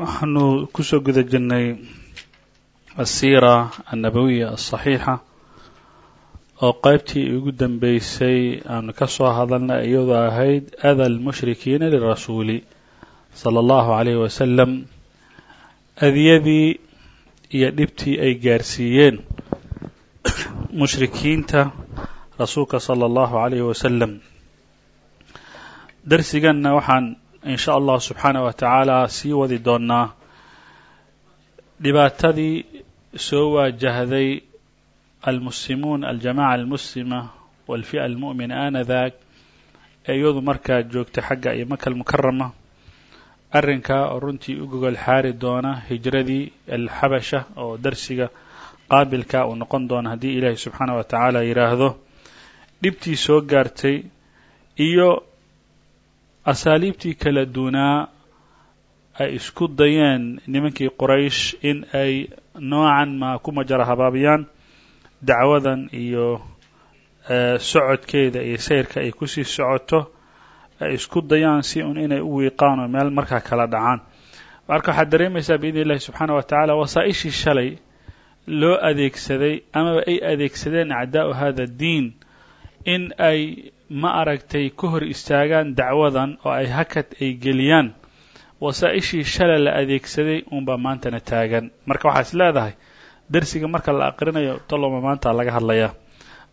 waxaanu ku soo guda jirnay asiira annabawiya asaxiixa oo qaybtii ugu dambeysay aanu ka soo hadalnay iyadoo ahayd ada almushrikiina lirasuuli sala allahu calayhi wasalam adiyadii iyo dhibtii ay gaarsiiyeen mushrikiinta rasuulka sala allahu calayhi wasalam darsiganna waxaan in sha allah subxaanah wa tacaala sii wadi doonnaa. Dhibaatadii soo waajahday almuslimuun aljamaca almuslima walfi'a almu'mina aanadak ee iyadu markaa joogta xagga iyo maka almukarama arrinkaa oo runtii u gogol xaari doona hijradii alxabasha oo darsiga qaabilka uu noqon doona haddii ilaahay subxaanah wa tacaala yidhaahdo dhibtii soo gaartay iyo asaaliibtii kala duunaa ay isku dayeen nimankii qoraysh in ay noocan ma ku majara habaabiyaan dacwadan iyo socodkeeda iyo sayrka ay ku sii socoto ay isku dayaan si un inay u wiiqaan oo meel markaa kala dhacaan marka waxaad dareemaysaa biidni illahi subxaana wa tacaala wasaa-ishii shalay loo adeegsaday amaba ay adeegsadeen acdaa'u hada diin in ay ma aragtay ka hor istaagaan dacwadan oo ay hakad ay geliyaan. Wasaa-ishii shalay la adeegsaday unbaa maantana taagan. Marka waxaa is leedahay darsiga marka la aqrinayo toloma maanta laga hadlayaa.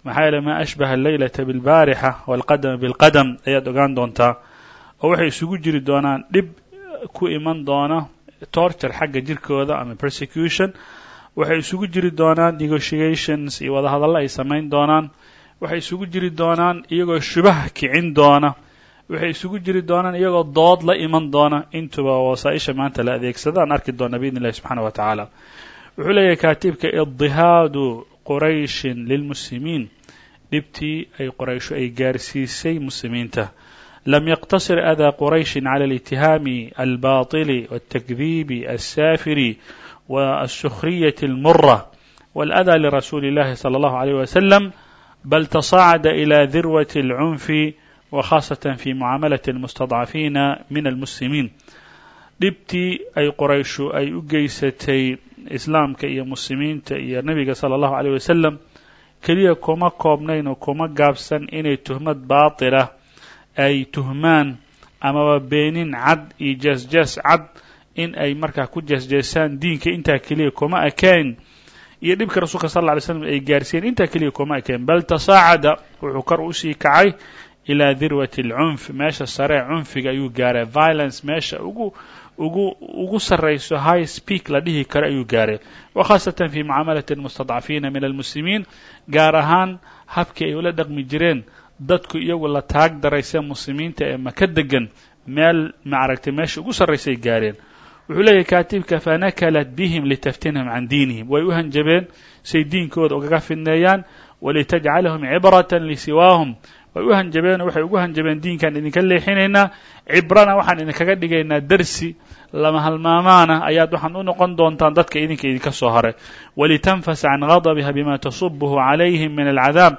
Maxaa yeele maa ashbaha alleylata bilbaarixa waalqadama bilqadam ayaad ogaan doontaa. Oo waxay isugu jiri doonaan dhib ku iman doona torture xagga jirkooda ama persecution. Waxay isugu jiri doonaan negotiations iyo wadahadallo ay samayn doonaan waxay isugu jiri doonaan iyagoo shubaha kicin doona waxay isugu jiri doonaan iyagoo dood la iman doona intuba wasaa-isha maanta la adeegsadaan arki doona biidni illahi subxaana wa tacaala wuxuu leeyahay kaatiibka idihaadu qurayshin lilmuslimiin dhibtii ay qoraysho ay gaarsiisay muslimiinta lam yaqtasir adaa qurayshin cala alitihaami albaطili wاltakdiibi alsaafiri والسخرية المرة والأذى لرسول الله صلى الله عليه وسلم بل تصاعد إلى ذروة العنف وخاصة في معاملة المستضعفين من المسلمين dhibtii ay qorayshu ay u geysatay islaamka iyo muslimiinta iyo nebiga sala allahu caleyh wasalam keliya kuma koobnayn oo kuma gaabsan inay tuhmad baatila ay tuhmaan amaba beenin cad iyo jees-jees cad in ay markaa ku jeesjeesaan diinka intaa keliya kuma ekeen iyo dhibka rasuulka sal lla ly slam ay gaarsiiyeen. Intaa keliya kuma ekeen bal tasaacada wuxuu kor u sii kacay ilaa dirwati alcunf meesha saree cunfiga ayuu gaaray. Violence meesha ugu ugu ugu sarrayso high speak la dhihi karo ayuu gaaray. Wa khaasatan fi mucaamalati almustadcafiina min almuslimiin gaar ahaan habkii ay ula dhaqmi jireen dadku iyagu la taag daraysa muslimiinta ee maka degan meel maaragtay meesha ugu sarraysay gaareen wuxuu leeyahay kaatibka fanakalat bihim litaftinhum can diinihim. Way u hanjabeen say diinkooda ugaga fidneeyaan walitajcalahum cibratan lisiwaahum way u hanjabeenoo waxay ugu hanjabeen diinkaan idinka leexinaynaa cibrana waxaan idinkaga dhigaynaa dersi lama halmaamaana. Ayaad waxaan u noqon doontaan dadka idinka idinka soo haray walitanfasa can gadabiha bima tasubuhu calayhim min alcadaab.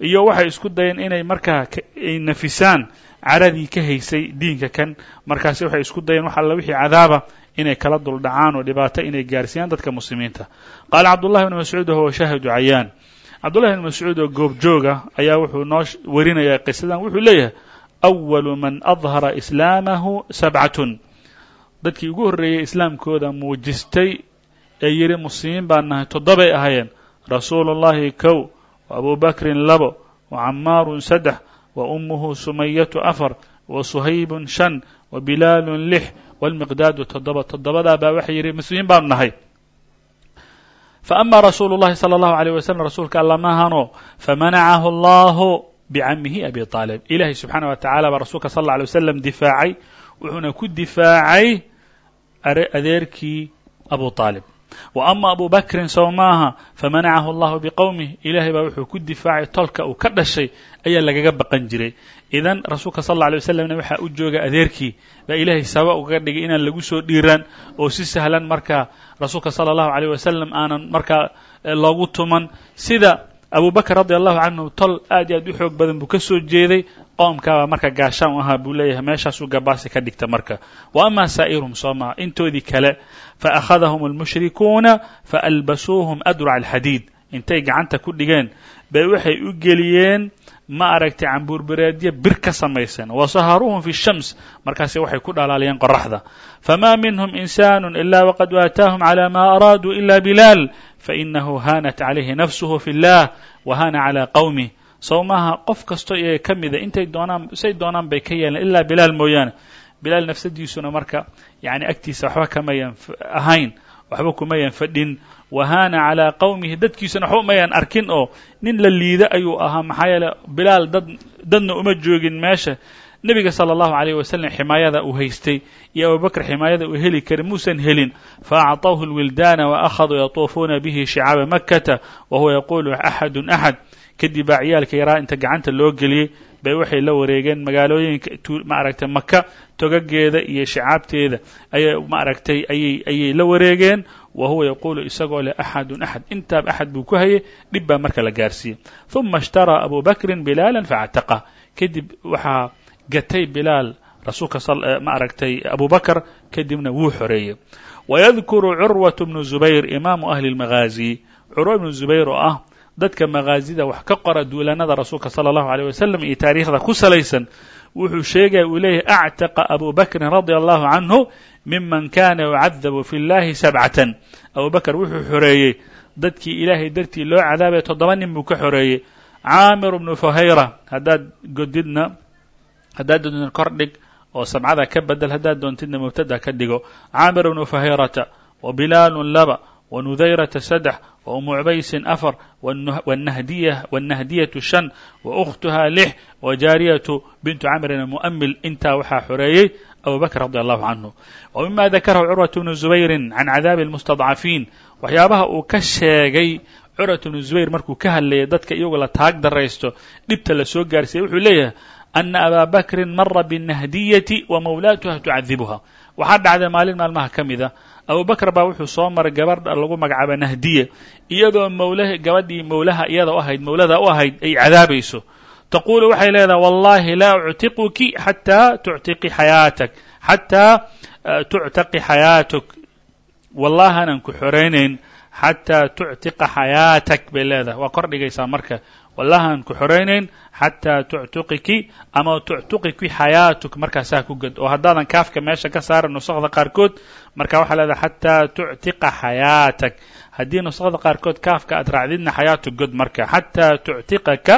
Iyo waxay isku dayeen inay markaa ay nafisaan caradii ka haysay diinka kan. Markaasi waxay isku dayeen wax alla wixii cadaaba inay kala duldhacaan oo dhibaato inay gaarsiiyaan dadka muslimiinta. Qaala cabdullahi bn mascuud wahuwa shaahidu cayaan. Cabdullahi bn mascuud oo goobjooga ayaa wuxuu noo warinayaa qisadan wuxuu leeyahay awalu man adhara islaamahu sabcatun. Dadkii ugu horreeyey islaamkooda muujistay ee yidhi muslimiin baan nahay toddobay ahaayeen. Rasuulu llahi kow wa abu bakrin labo wa camaarun saddex wa ummuhu sumayatu afar wa suhaybun shan wa bilaalun lix walmiqdaadu toddoba toddobadaa baa waxay yidhi muslimiin baanu nahay faama rasuulu llahi sala allahu aleyh wasalam rasuulka alla maahano famanacahu allahu bicamihi abi aalib ilahay subxaana wa tacala baa rasuulka sal alla alay wasalam difaacay wuxuuna ku difaacay adeerkii abu aalib wa ama abu bakrin sow maaha famanacahu allahu biqowmih ilahay baa wuxuu ku difaacay tolka uu ka dhashay ayaa lagaga baqan jiray. Idan rasuulka sal alla alay waslamna waxaa u jooga adeerkii baa ilaahay sabab ugaga dhigay inaan lagu soo dhiiran oo si sahlan markaa rasuulka sala allahu aleyh wasalam aanan markaa loogu tuman. Sida abu bakr radi allahu canhu tol aad iyo aad u xoog badan buu ka soo jeeday. Qoomkaabaa marka gaashaan ahaa buu leeyahay meeshaasuu gabaasi ka dhigta marka. Wa ama saa'iruhum soo maha intoodii kale faakhadahum almushrikuuna faalbasuuhum adrac alxadiid intay gacanta ku dhigeen bay waxay u geliyeen ma aragtay cambuurbereedyo bir ka samaysan wasaharuuhum fi shams markaasi waxay ku dhalaaliyeen qoraxda fama minhum insaanu ila waqad aataahum cala ma araaduu ila bilaal fainahu hanat calayhi nafsuhu fi اllah wahana cala qawmih sow maaha qof kastoo iyaga ka mida intay doonaan say doonaan bay ka yeeleen ilaa bilaal mooyaane bilaal nafsadiisuna marka yani agtiisa waxba kamayan ahayn waxba kumayan fadhin wahaana calaa qowmihi dadkiisuna waxba umayan arkin oo nin la liida ayuu ahaa maxaa yeele bilaal dad dadna uma joogin meesha nebiga sala allahu alayh wasalam ximaayada uu haystay iyo abubakr ximaayada uu heli karin muusan helin faacطawhu اlwildaana waakhaduu yatuufuuna bihi shicaaba makata wa huwa yaquulu axadu axad kadib baa ciyaalka yaraa inta gacanta loo geliyey bay waxay la wareegeen magaalooyinka maaragtay maka togageeda iyo shicaabteeda ayay maaragtay ayay ayay la wareegeen wa huwa yaquulu isagoo leh axadun axad intaab axad buu ku hayay dhib baa marka la gaarsiiyey ثuma اshtaraa abu bakrin bilaala faاctaqa kadib waxaa gatay bilaal rasuulka ma aragtay abu bakr kadibna wuu xoreeyey wayadkuru curwaة bnu zubayr imaamu ahli اlmagaazi curwa bnu zubayr oo ah dadka magaazida wax ka qora duulanada rasuulka salى اllahu alيه wasalam iyo taariikhda ku salaysan wuxuu sheegaya uu leeyahy actaqa abu bakrin radia allahu canhu miman kana yucadabu fi اllahi sabcatan abu bakr wuxuu xoreeyey dadkii ilaahay dartii loo cadaabaya toddoba nin buu ka xoreeyey caamir bnu fuhayra haddaad godidna haddaad doontidna kor dhig oo sabcada ka bedel haddaad doontidna mubtada ka dhigo caamir bnu fahayrata wa bilaalun laba wa nudayrata saddex wa umu cubaysin afar wanahdiyatu shan wa ukhtuhaa lix wa jaariyatu bintu camrin mu'amil intaa waxaa xoreeyey abu bakr radi allahu canhu wa mima dakarahu curwatu bnu zubayrin can cadaabi اlmustadcafiin waxyaabaha uu ka sheegay curwat bnu zubayr markuu ka hadlayay dadka iyagoo la taag daraysto dhibta la soo gaarsiiyey wuxuu leeyahay ana abaa bakrin mara bالnahdiyati wa mawlaatuha tucadibuha waxaa dhacday maalin maalmaha ka mida abu bakr baa wuxuu soo maray gabadha lagu magacaaba nahdiya iyadoo mawlah gabadhii mawlaha iyada u ahayd mawlada u ahayd ay cadaabayso taquulu waxay leedahay wallahi laa uctiquki xataa tuctiqi xayaatak xataa tuctaqi xayaatuk wallahanan ku xoraynayn xataa tuctiqa xayaatak bay leedahay waa kor marka wallahan ku xoraynayn xataa tuctuqiki ama tuctuqiki xayaatuk markaasaa ku ged oo haddaadan kaafka meesha ka saaran nusakda qaarkood marka waxaa leedahay xataa tuctiqa xayaatak haddii nusakda qaarkood kaafka aad raacdidna xayaatuk god marka. Xataa tuctiqaka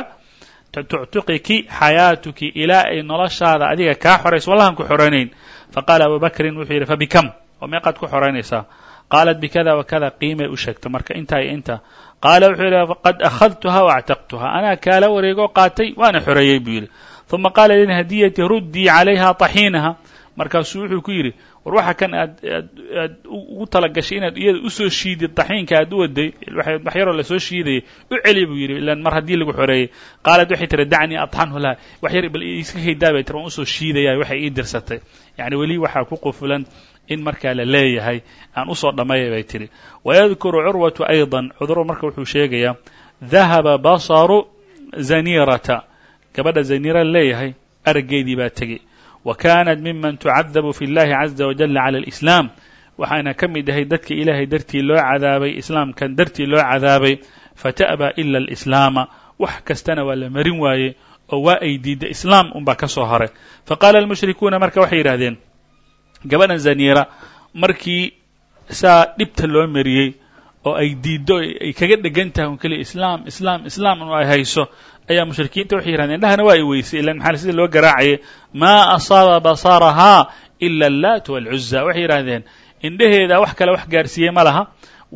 tuctuqiki xayaatuki ilaa ay noloshaada adiga kaa xorayso wallahan ku xoraynayn. Faqaala abu bakrin wuxuu yidhi fabikam oo meeqaad ku xoraynaysaa qaalat bikada wakada qiimay u sheegta. Marka intaa iyo inta qaala wuxuu yidhi qad akhadtuha waactaqtuha anaa kaala wareegoo qaatay waana xoreeyey buu yidhi. Uma qaala lilhadiyati ruddii calayha taxiinaha. Markaasuu wuxuu ku yidhi war waxa kan aad aad aad ugu talagashay inaad iyada u soo shiidid taxiinka aad u waday wax yaroo la soo shiidayay u celi buu yidhi. Ilan mar haddii lagu xoreeyey. Qaalat waxay tiri dacnii adxanhu laha wax yar bal iska haydaa bay tiri waan u soo shiidaya waxay ii dirsatay. Yani weli waxaa ku qufulan in markaa la leeyahay aan u soo dhammeeya bay tidhi. Wayadkuru curwatu ayضa cuduro marka wuxuu sheegayaa dahaba basaru zanirata gabadha zanira leeyahay araggeedii baa tegey wa kanat miman tucadabu fi اllahi caza wajala cala اlislaam waxaana ka mid ahay dadka ilaahay dartii loo cadaabay islaamkan dartii loo cadaabay fata'ba ila alislaama wax kastana waa la marin waaye oo waa ay diidda islaam unbaa ka soo haray faqaala almushrikuuna marka waxay yidhahdeen gabadhan zaniira markii saa dhibta loo mariyey oo ay diiddo ay kaga dhegan tahay un keliya islaam islaam islaam inu ay hayso ayaa mushrikiinta waxay yihahdeen indhahana waa ay weysay ilan maxaa sida loo garaacayay? Maa asaaba basarahaa ila allaat walcuza waxay yidhahdeen indhaheeda wax kale wax gaarsiiyey ma laha.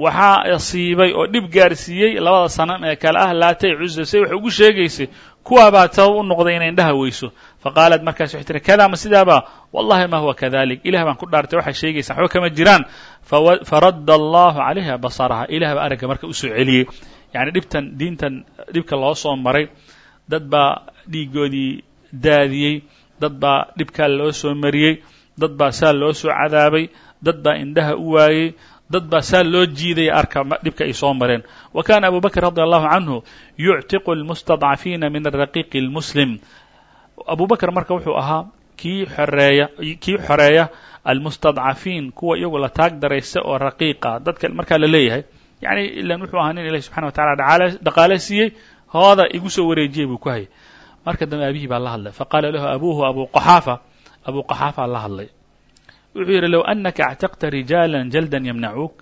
Waxaa asiibay oo dhib gaarsiiyey labada sanam ee kale ah laatay cuza say wax ugu sheegaysay kuwaa baa sabab u noqday inay indhaha weyso faqaalat markaas waxay tiri kada ma sidaaba wallahi ma huwa kadalik ilah baan ku dhaartay waxay sheegaysaa waxba kama jiraan faradda allahu calayha basaraha ilah baa aragga marka u soo celiyey yani dhibtan diintan dhibka loo soo maray dad baa dhiigoodii daadiyey dad baa dhibkaa loo soo mariyey dad baa saa loo soo cadaabay dad baa indhaha u waayey dad baa saa loo jiidaya arka dhibka ay soo mareen wa kana abu bakr radi allahu canhu yuctiqu lmustadcafiina min araqiiqi اlmuslim abu bakr marka wuxuu ahaa kii xoreeya kii xoreeya almustadcafiin kuwa iyagu la taag daraysa oo raqiiqa dadka markaa la leeyahay. Yani ilan wuxuu ahaa nin ilahi subxana wa tacala dhaqaale siiyey hooda igu soo wareejiyay buu ku hayay. Marka dambe aabihii baa la hadlay. Faqaala lahu abuuhu abu qaxaafa abu qaxaafa la hadlay. Wuxuu yidhi low anaka actaqta rijaala jaldan yamnacuuk.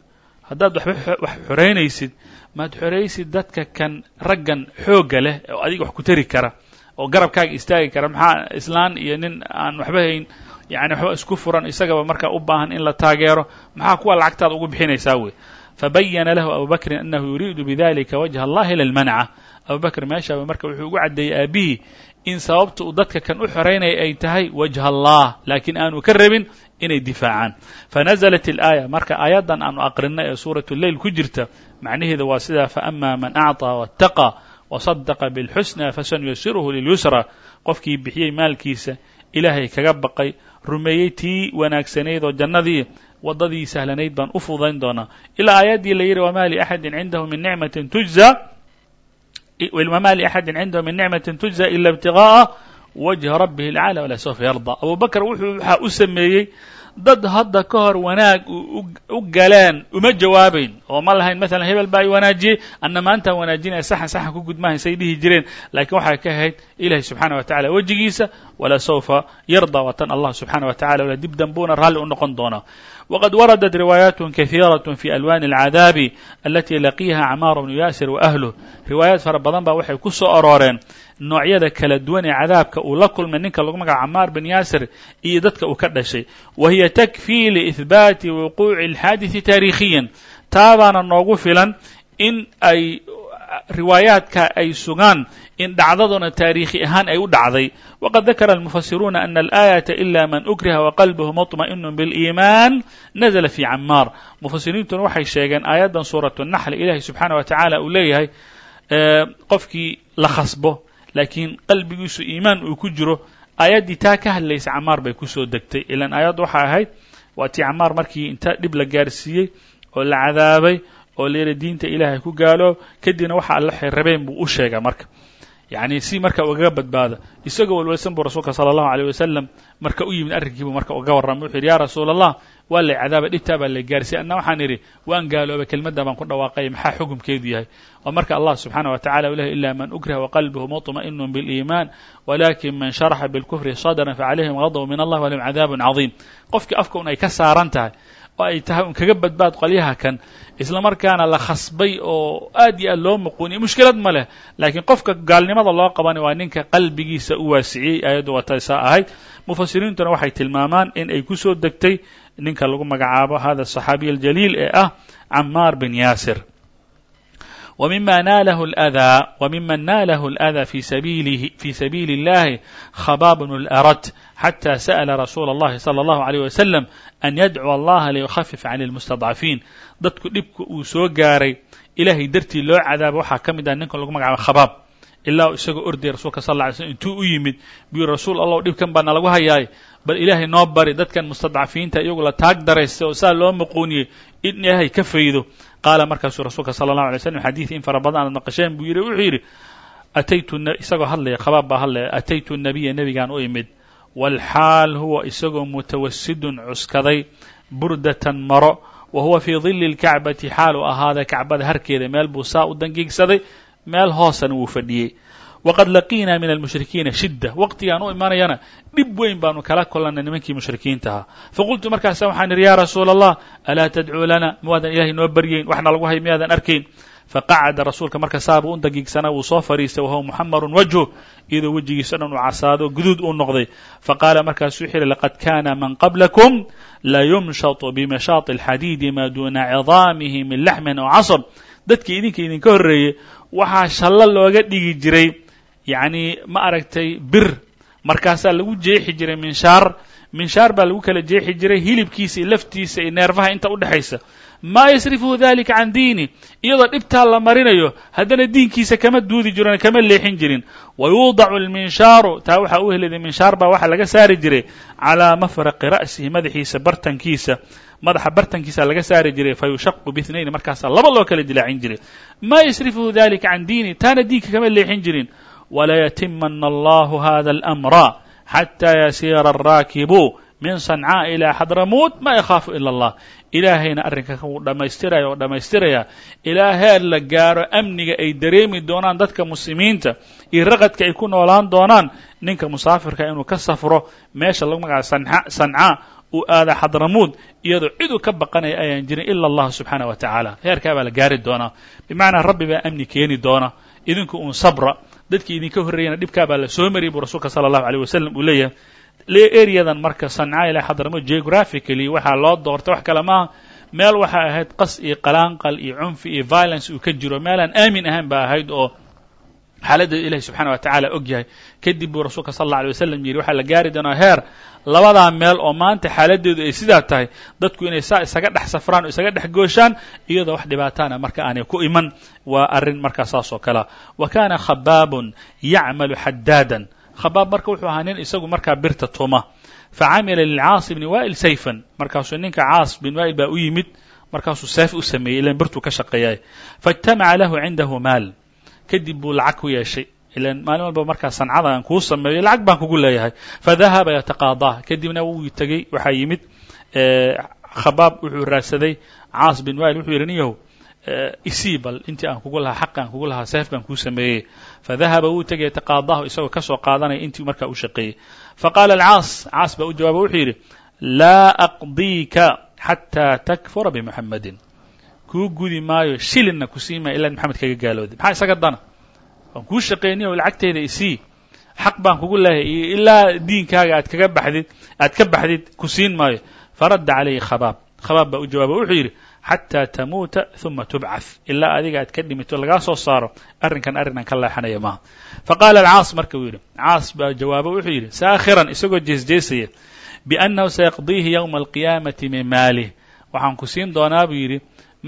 Haddaad waxba wax xoraynaysid maad xoraysid dadka kan raggan xoogga leh oo adiga wax ku tari kara oo garabkaaga istaagi kara maxaa islaan iyo nin aan waxba hayn yani waxba isku furan isagaba markaa u baahan in la taageero maxaa kuwa lacagtaada ugu bixinaysaa wey fabayana lahu abu bakrin anahu yuriidu bidalika wajha allahi lilmanca abu bakr meeshaaba marka wuxuu ugu caddeeyey aabihii in sababta uu dadka kan u xoraynaya ay tahay wajha allah laakiin aanu ka rabin inay difaacaan fanaزlat اlaaya marka aayaddan aanu aqrinay ee suuraة اleyl ku jirta macnaheeda waa sidaa faama man acطىa wاtaqى wasadaqa bilxusna fasanuyasiruhu lilyusra qofkii bixiyey maalkiisa ilaahay kaga baqay rumeeyey tii wanaagsanayd oo jannadii waddadii sahlanayd baan u fududayn doonaa ilaa aayaddii la yidhi wamaa liaxadin cindahu min nicmatin tujza wamaa liaxadin cindahu min nicmatin tujza ila ibtiqaa'a wajha rabbihi alcala wala sawfa yarda abu bakr wuxuu waxaa u sameeyey dad hadda ka hor wanaag u galeen uma jawaabayn. Oo ma lahayn maalan hebel baa i wanaajiyey anna maantaan wanaajinaya saxan saxan ku gudmahayn say dhihi jireen. Laakiin waxay ka ahayd ilahi subxaana wa tacala wejigiisa walaa sawfa yarda watan allah subxaana wa wala dib danbuuna raalli u noqon doonaa wqad waradat riwaayaat kahiiraة fi alwani اlcadaabi alati laqiyaha camaar bnu yaasir waahluh riwaayaad fara badan baa waxay ku soo arooreen noocyada kala duwan ee cadaabka uu la kulmay ninka lagu magaca camaar bin yaasir iyo dadka uu ka dhashay wa hiya takfii liihbaati wuquuci اlxaadiثi taariikhiyan taabaana noogu filan in ay riwaayaadka ay sugaan in dhacdaduna taariikhi ahaan ay u dhacday. Waqad dakara almufasiruuna ana alaayata ila man ukriha waqalbuhu muطma'inu biliimaan nazla fi camaar mufasiriintuna waxay sheegeen aayaddan suurat naxli ilaahay subxaana wa tacaala uu leeyahay eh, qofkii la khasbo laakiin qalbigiisu iimaan uu ku jiro. Aayaddii taa ka hadlaysa camaar bay ku soo degtay. Ilan aayaddu waxay ahayd waa tii camaar markii inta dhib la gaarsiiyey oo la cadaabay oo la yidhi diinta ilaahay ku gaalo kadibna waxa waxay rabeen buu u sheega marka. Yacni si marka ugaga badbaada isagoo walwalsan buu rasuulka sala allahu aleyh wasalam marka u yimid arrinkiibuu marka uga warramay wuxu yidhi ya rasuula allah waa lay cadaaba dhibtaa baa lay gaarsiiyey anna waxaan idhi waan gaaloobay kelmadda baan ku dhawaaqaya maxaa xukumkeedu yahay? Oo marka allah subxaana wa tacala u lehy ila man ukriha waqalbuhu muطma'inu biاliimaan walakin man sharaxa bilkufri sadran facalayhim gadbu min allah walahum cadaabun cadiim. Qofkii afka un ay ka saaran tahay oo ay tahay un kaga badbaad qolyaha kan isla markaana la khasbay oo aad iyo aad loo muquuniye mushkilad ma leh. Laakiin qofka gaalnimada loo qabana waa ninka qalbigiisa u waasiciyey aayaddu waatay saa ahayd. Mufasiriintuna waxay tilmaamaan in ay ku soo degtay ninka lagu magacaabo hada saxaabiy aljaliil ee ah camaar bin yaasir. ومما ناله الأذى وممن ناله الأذى في سبيله في سبيل الله خباب بن الأرت حتى سأل رسول الله صلى الله عليه وسلم أن يدعو الله ليخفف عن المستضعفين dadku dhibka uu soo gaaray ilaahay dartii loo cadaaba waxaa ka mid ah ninkan lagu magacaabo khabaab ilaa isagoo ordaya rasuulka sal lla alay slm intuu u yimid buu rasuul allah dhibkan baa nalagu hayaay bal ilaahay noo bari dadkan mustadcafiinta iyagu la taag daraysta oo saa loo maquuniyey in ilaahay ka faydo qaala markaasuu rasuulka sala allahu alay slam xadiid in fara badan aad maqasheen buu yidhi wuxuu yidhi ataytu isagoo hadlaya khabaab baa hadlaya ataytu nabiya nebigaan u imid waalxaal huwa isagoo mutawasidun cuskaday burdatan maro wa huwa fii dilli اlkacbati xaal uu ahaaday kacbada harkeeda meel buu saa u dangiigsaday meel hoosana wuu fadhiyey waqad laqiinaa min almushrikiina shidda waqtigaan u imanayana dhib weyn baanu kala kulannay nimankii mushrikiinta ahaa faqultu markaasa waxaan idhi ya rasuula allah alaa tadcuu lana mawaadan ilahay noo baryayn waxna lagu hay miyaadan arkayn faqacada rasuulka marka saabuu u dagiigsanaa wuu soo fadhiistay wahuwa muxamarun wajhu iyadoo wejigiisa dhan uu casaado guduud uu noqday faqaala markaasuu wuxuu yihi laqad kana man qablakum layumshatu bimashaati alxadiidi maa duuna cidaamihi min laxmin aw casab dadkii idinka idinka horreeyey waxaa shallo looga dhigi jiray yacni ma aragtay bir. Markaasaa lagu jeexi jiray minshaar. Minshaar baa lagu kala jeexi jiray hilibkiisa iyo laftiisa iyo neerfaha inta u dhexaysa maa yasrifuhu dalika can diini. Iyadoo dhibtaa la marinayo haddana diinkiisa kama duudi jirin kama leexin jirin. Wa yuudacu alminshaaru taa waxaa u heliday minshaar baa waxaa laga saari jiray calaa mafraqi ra'sihi madaxiisa bartankiisa. Madaxa bartankiisa laga saari jiray fa yushaqu biitnayn markaasaa laba loo kala dilaacin jiray. Maa yasrifuhu dalika can diini taana diinka kama leexin jirin walayatimana allahu hada alamra xataa yasiira alraakibu min sancaa ilaa xadramuut ma yakhaafu ila allah ilaahayna arrinka wuu dhammaystiraya oo dhammaystiraya ilaa heer la gaaro amniga ay dareemi doonaan dadka muslimiinta iyo raqadka ay ku noolaan doonaan ninka musaafirka inuu ka safro meesha lagu magaca sancaa uu aada xadramuud iyadoo ciduu ka baqanaya ayaan jirin ila allah subxaana wa tacaala heerkaa baa la gaari doonaa bimacnaa rabbi baa amni keeni doona idinku uun sabra dadkii idinka horreeyana dhibkaa baa la soo mariyay buu rasuulka sala allahu aleyh wasalam uu leeyahay areadan marka sancaa ilaa xadramuud geographically waxaa loo doortay wax kale maaha meel waxay ahayd qas iyo qalaanqal iyo cunfi iyo violence uu ka jiro meelaan aamin ahayn ba ahayd oo xaaladda ilahi subxaana wa tacaala og yahay kadib buu rasuulka sal alla alay wasalam yidhi waxaa la gaari doonaa heer labadaa meel oo maanta xaaladdeedu ay sidaa tahay dadku inay saa isaga dhex safraan oo isaga dhex gooshaan iyadoo wax dhibaataana marka aanay ku iman. Waa arrin markaa saas oo kalea wa kana khabaabun yacmalu xadaadan khabaab marka wuxuu ahaa nin isagu markaa birta tuma facamila lilcaas bni wa'il sayfan. Markaasuu ninka caas bin wa'il baa u yimid. Markaasuu seef u sameeyey ilan birtuu ka shaqeeyay. Faاjtamaca lahu cindahu maal. Kadib buu lacag ku yeeshay ilan maalin walba markaa sancada aan kuu sameeyo lacag baan kugu leeyahay. Fadahaba yataqaadaa. Kadibna wuu tegey waxaa yimid khabaab wuxuu raadsaday caas bin wa'il wuxuu yidhi nin yahow isii bal. Intii aan kugu lahaa xaqi aan kugu lahaa seef baan kuu sameeyey. Fadahaba wuu tegay yataqaadaahu isagoo ka soo qaadanaya intii markaa u shaqeeyey. Faqaala alcaas caas baa u jawaaba wuxuu yidhi laa aqdiika xataa takfura bimuxamadin kuu gudi maayo shilinna ku sii maayo ilaa maxamed kaga gaalooday. Maxaa isaga dana waan kuu shaqeynay oo lacagteyda isii xaq baan kugu leehay iyo ilaa diinkaaga aad kaga baxdid aad ka baxdid ku siin maayo. Faradda calayhi khabaab. Khabaab baa u jawaaba. Wuxuu yidhi xataa tamuuta uma tubcath ilaa adiga aad ka dhimito lagaa soo saaro arrinkan arrinaan ka leexanaya maaha. Faqaala alcaas marka uu yidhi caas baa jawaabo wuxuu yidhi saakhiran isagoo jeesjeesaya biannahu sayaqdiihi yowma alqiyaamati min maalih waxaan ku siin doonaa buu yidhi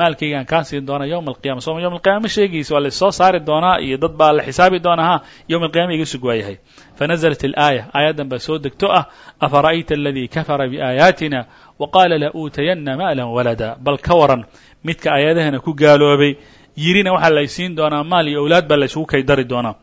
maalkaygaan kaan siin doonaa yowma alqiyama sooma yowma alqiyama ma sheegaysa waa laissoo saari doonaa iyo dad baa la xisaabi doonaa ha yowma alqiyama iga sug waayahay fanaزlat alaaya aayaddan baa soo degto ah. Afara'ayta aladii kafara biaayaatina waqaala la uutayana maalan walada bal ka waran midka aayadahana ku gaaloobay yirina waxaa laysiin doonaa maal iyo owlaad baa laysugu kay dari doonaa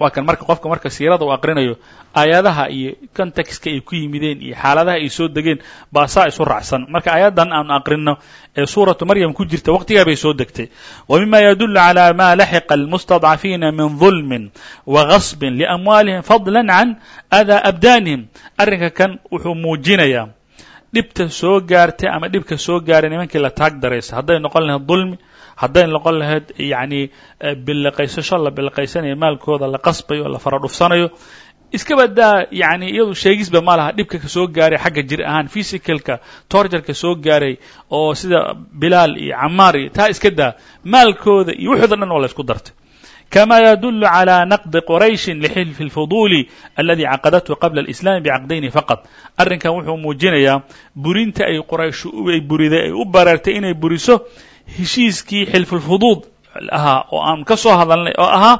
waa kan marka qofka marka siirada uu aqrinayo aayadaha iyo contextka ay ku yimideen iyo xaaladaha ay soo degeen baa saa isu raacsan. Marka aayaddan aanu aqrino ee suuratu maryam ku jirta waqtigaa bay soo degtay. Wa mima yadulu calى ma laxiqa almustadcafiina min dulmin wa gasbin liamwaalihim fadla can adaa abdaanihim. Arrinka kan wuxuu muujinayaa dhibta soo gaartay ama dhibka soo gaaray nimankii la taag daraysa. Hadday noqon lahayd dulmi hadday noqon lahayd yacni biliqaysasho la biliqaysanayo maalkooda la qasbayo la fara dhufsanayo iska badaa yani iyadu sheegisba ma laha. Dhibka ka soo gaaray xagga jir ahaan physicalka torjarka soo gaaray oo sida bilaal iyo camaar iyo taa iska daa maalkooda iyo wuxooda dhan waa la isku dartay kama yadulu calى naqdi qorayshi lxilfi اlfuduli aladi caqadathu qabla اlislami bicaqdayni faqad arrinkan wuxuu muujinayaa burinta ay qoraysh ay buriday ay u bareertay inay buriso heshiiskii xilfulfuduud ahaa oo aan ka soo hadalnay oo ahaa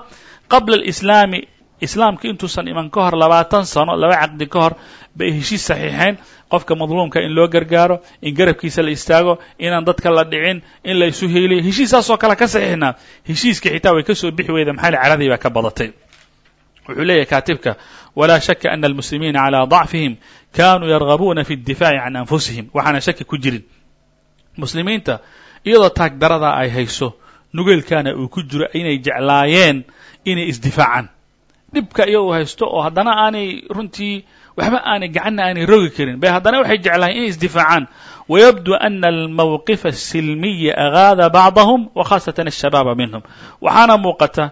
qabla alislaami islaamka intuusan iman ka hor labaatan sano laba caqdi ka hor bay heshiis saxiixeen qofka madluumka in loo gargaaro in garabkiisa la istaago inaan dadka la dhicin in la isu hiiliyo heshiisaasoo kale ka saxiixnaa heshiiskii xitaa way ka soo bixi weyda maxaa caladii baa ka badatay. Wuxuu leeyahay kaatibka walaa shaka ana almuslimiina calaa dacfihim kaanuu yargabuuna fi اddifaaci can anfusihim. Waxaana shaki ku jirin. Muslimiinta iyadoo taag daradaa ay hayso nugeelkaana uu ku jiro inay jeclaayeen inay isdifaacaan. Dhibka iyagoo haysto oo haddana aanay runtii waxba aanay gacanna aanay rogi karin. Bay haddana waxay jeclaayeen inay isdifaacaan. Wayabdu ana almawqifa asilmiya agaada bacdahum wa khaasatan ashabaaba minhum. Waxaana muuqata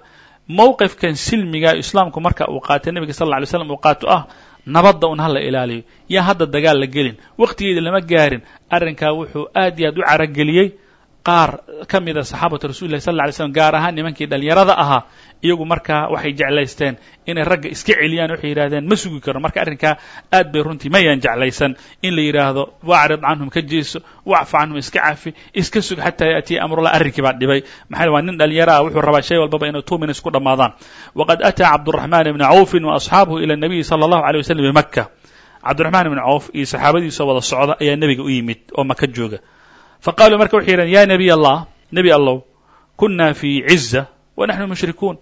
mowqifkan silmiga islaamku marka uu qaatay nebiga sal alla alay slam uu qaato ah nabadda un ha la ilaaliyo. Yaa hadda dagaal la gelin. Waqtigeeda lama gaarin. Arrinkaa wuxuu aad iyo aad u carageliyey qaar ka mida saxaabatu rasuli lahi sal alay slam gaar ahaan nimankii dhalinyarada ahaa iyagu markaa waxay jeclaysteen inay ragga iska celiyaan waxay yidhahdeen ma sugi karo marka arrinkaa aad bay runtii mayaan jeclaysan. In la yidhaahdo wacrid canhum ka jeeso wacfu canhum iska cafi iska sug xataa yaatiya amrullah arrinkii baa dhibay. Maxaa waa nin dhalinyaro ah wuxuu rabaa shay walbaba inay two minutes ku dhammaadaan. Waqad ataa cabduraxmaan ibna cawfin wa asxaabuhu ila nabiyi sala allahu alay waslm bimaka cabdiraxmaan ibni cawf iyo saxaabadiisoo wada socda ayaa nebiga u yimid oo maka jooga fa qaaluu marka waxay yidhahen ya nebiy allah nebi allow kunnaa fii ciza wa naxnu mushrikuun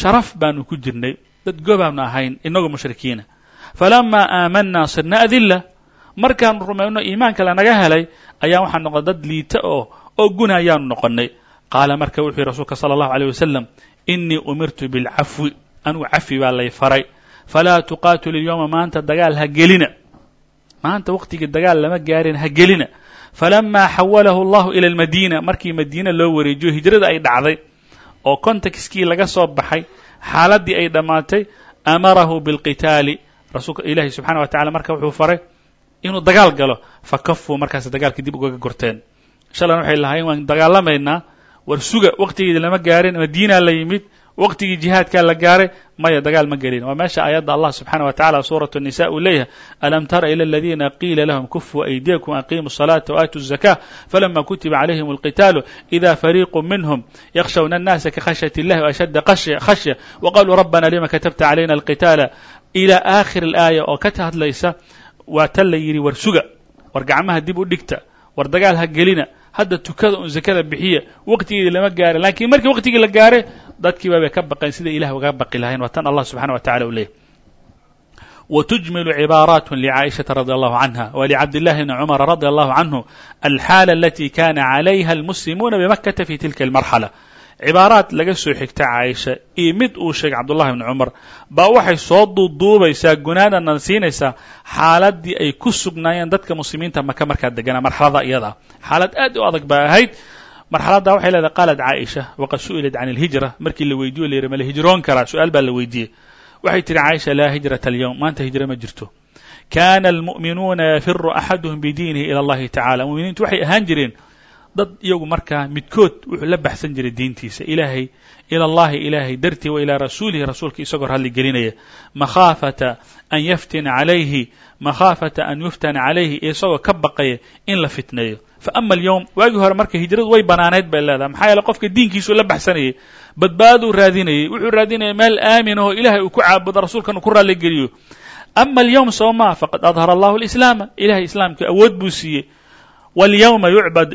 sharaf baanu ku jirnay dad goobaanu ahayn inagoo mushrikiina falamaa aamanaa sirna adilla markaanu rumayno iimaanka lanaga helay ayaa waxaan noqon dad liita oo oo guna ayaanu noqonnay qaala marka wuxuu yihi rasuulka sala allahu aleyh wasalam inii umirtu bilcafwi anugu cafi baa lay faray falaa tuqaatilu lyowma maanta dagaal ha gelina maanta waqtigii dagaal lama gaarin ha gelina falamaa xawalahu allahu ila almadiina markii madiina loo wareejiyo hijrada ay dhacday oo contexkii laga soo baxay xaaladdii ay dhammaatay amarahu bilqitaali rasuulka ilaahi subxana wa tacala marka wuxuu faray inuu dagaal galo fa kafuu markaas dagaalkii dib ugaga gorteen shalan waxay lahaayeen waan dagaalamaynaa war suga waqtigeedi lama gaarin madiinaa la yimid waqtigii jihaadkaa la gaaray maya dagaal ma gelin waa meesha aayadda allah subxaana wa tacala suuratu الnisa uu leeyahay alam tara ilى اladina qiila lahum kufuu aydiyakum aqimu الصalaةa وaatu الزakاة falama kutiba calayhim اlqitaalu إida fariiqu minhm yakshawna الnasa kakhashyaة اllahi وashadda khashya waqaluu rabana lima katabta calayna اlqitaala ilى aakhir اlaaya oo ka hadlaysa waa tan la yidhi war suga war gacmaha dib u dhigta war dagaal ha gelina hadda tukada un zakada bixiya waqtigeedii lama gaarin lakiin markii waqtigii la gaare dadkiiba bay ka baqeen sida ilah uga baqi lahayn waa tan allah subxana wa tacala u leeyahy وتجمل عباaرات لعائشhaة رضي الله عنها ولعبد الله بن عمر رضي الله عنه الحالة التي كان عليها المسلمون بمكة في تلك المرحلة cibaaraad laga soo xigta caaisha iyo mid uu sheegay cabdullahi bni cumar baa waxay soo duuduubaysaa gunaadanan siinaysaa xaaladii ay ku sugnaayeen dadka muslimiinta maka markaa deganaa marxalada iyada. Xaalad aad u adag ba ahayd. Marxaladda waxay leedahay qaalat caaisha waqad su'ilat can alhijra. Markii la weydiyo la yidhi ma la hijroon karaa? Su'aal baa la weydiiyey. Waxay tihi caaisha laa hijrata alyowm maanta hijra ma jirto. Kana almu'minuuna yafiru axaduhum bidiinihi ila allahi tacala muminiintu waxay ahaan jireen dad iyagu markaa midkood wuxuu la baxsan jiray diintiisa. Ilaahay ila allahi ilaahay dartii wa ilaa rasuulihi rasuulka isagoo hadli gelinaya. Makhaafata an yaftina calayhi makhaafata an yuftana calayhi isagoo ka baqaya in la fitneeyo fa ama alyowm waagii hore marka hijradu way banaaneyd bay leedahay. Maxaa yeele qofka diinkiisuu la baxsanayay badbaaduu raadinayay wuxuu raadinayay meel aamin oo ilaahay uu ku caabudo rasuulkan uu ku raalligeliyo ama alyowm soo maa faqad adhara allahu alislaama. Ilahay islaamka awood buu siiyey yucbad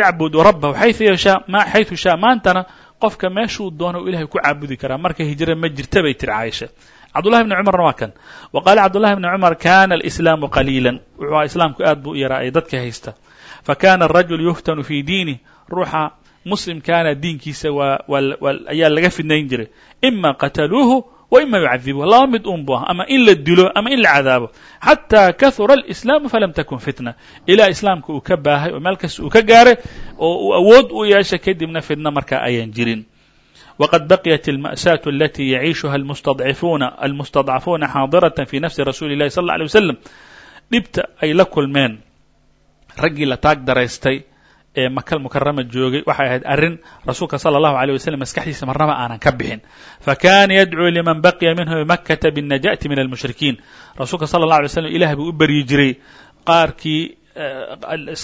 yacbudu rabbahu xayثu yashaa xayثu shaa maantana qofka meeshuu doono u ilahay ku caabudi karaa marka hijra ma jirta bay tiri caaisha cabdullahi bni cumarna waa kan wa qaala cabdullahi bni cumar kana alislaamu qaliila wuxuu aha islaamku aad buu u yaraa ee dadka haysta fakana arajulu yuftanu fi diinih ruuxa muslimkaana diinkiisa ayaa laga fidnayn jiray ima qataluuhu wa ima yucadibuhu laba mid un bu ah ama in la dilo ama in la cadaabo xataa kahura alislaamu falam takun fitna ilaa islaamka uu ka baahay oo meel kasta uu ka gaaray oo uu awood u yeeshay kadibna fitna markaa ayaan jirin wqad baqiyat alma'saة alati yaciishuha almustadcifuuna almustadcafuuna xaadiraة fi nafsi rasuuli اllahi sal اlla alيه wasalam dhibta ay la kulmeen raggii la taag daraystay ee makal mukarama joogay waxay ahayd arrin rasuulka sala allahu alيyه waslm maskaxdiisa marnaba aanan ka bixin fakana yadcuu liman baqiya minhu bimakata biالnajaأti min almushrikiin rasuulka sala اlه alay slam ilah buu u beryi jiray qaarkii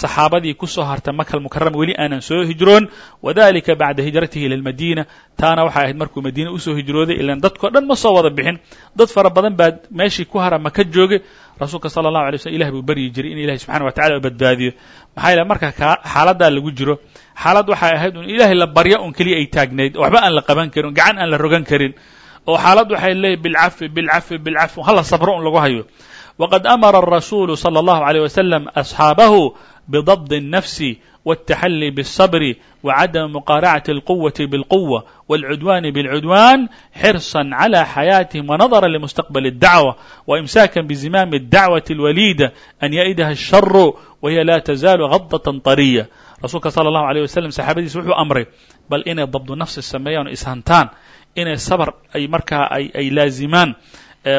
saxaabadii ku soo harta makal mukarama weli aanan soo hijroon wadalika bacda hijratihi ila lmadiina taana waxay ahayd markuu madiina u soo hijrooday ilan dadkao dhan ma soo wada bixin dad fara badan baa meeshii ku hara maka joogay rasuulka sala allahu alay slm ilah buu beryi jiray in ilahi subxana wa tacala badbaadiyo maxaa yeele marka xaaladdaa lagu jiro xaalad waxay ahayd un ilaahay la barya un keliya ay taagnayd waxba aan la qaban karin gacan aan la rogan karin oo xaalad waxay leeyahy bilcafi bilcafi bilcafi hala sabro un lagu hayo وqad amara الرasuل slى الlه عليه وسلم أصxaabaه بضبط النفس والتحلي بالصبر وعدم مقارعة القوة بالقوة والعدوان بالعدوان حرصا على حياتهم ونظرا لمستقبل الدعوة وإمساكا بزمام الدعوة الوليدة أن يئدها الشر وهي لا تزال غضة طرية rasuulka slى الlه عليه وسلم saxaabadiisa wuxuu amray bal inay dabdu nafsi sameeyaan o ishantaan inay sabr ay markaa ay laazimaan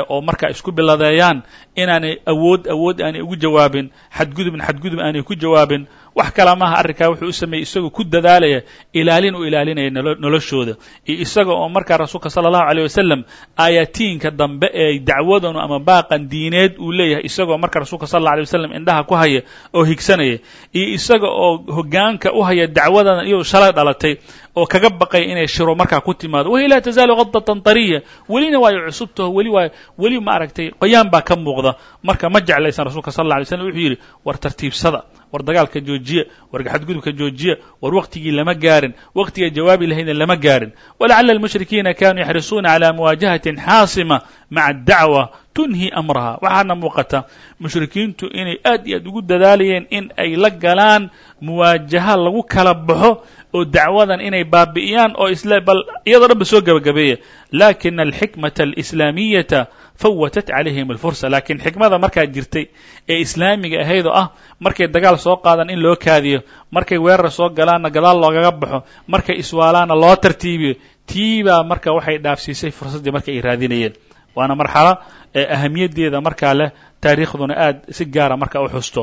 oo markaa isku biladeeyaan inaanay awood awood aanay ugu jawaabin xadgudubna xadgudub aanay ku jawaabin wax kala maaha arrinkaa wuxuu u sameeyey isagoo ku dadaalaya ilaalin u ilaalinaya noloshooda. Iyo isaga oo markaa rasuulka sala allahu aleyh wasalam aayatiinka dambe ee dacwadanu ama baaqan diineed uu leeyahay isagoo marka rasuulka sal alla alay wasalam indhaha ku haya oo higsanaya. Iyo isaga oo hogaanka u haya dacwadan iyuu shalay dhalatay oo kaga baqay inay shiro markaa ku timaado. Wahiy laa tazaalu kadatan tariya welina waayo cusubtaho weli waay weli ma aragtay qoyaan baa ka muuqda. Marka ma jeclaysan rasuulka sal alla alay slam wuxuu yidhi war tartiibsada war dagaalka joojiya war xadgudubka joojiya war waqtigii lama gaarin waqtiga jawaabi lahaydna lama gaarin. Walacala almushrikiina kanuu yaxrisuuna calى muwaajahatin xaasima maca adacwa tunhi amraha. Waxaana muuqata mushrikiintu inay aad iyo aad ugu dadaalayeen in ay la galaan muwaajaha lagu kala baxo oo dacwadan inay baabi'iyaan oo isla bal iyadoo dhan ba soo gebagabeeya laakiin alxikmata alislaamiyata fawatat calayhim alfursa. Lakiin xikmada markaa jirtay ee islaamiga ahayd oo ah markay dagaal soo qaadan in loo kaadiyo markay weerar soo galaanna gadaal loogaga baxo markay iswaalaanna loo tartiibiyo tiibaa marka waxay dhaafsiisay fursaddii marka ay raadinayeen waana marxalo ee ahamiyaddeeda markaa leh taariikhduna aad si gaara marka u xusto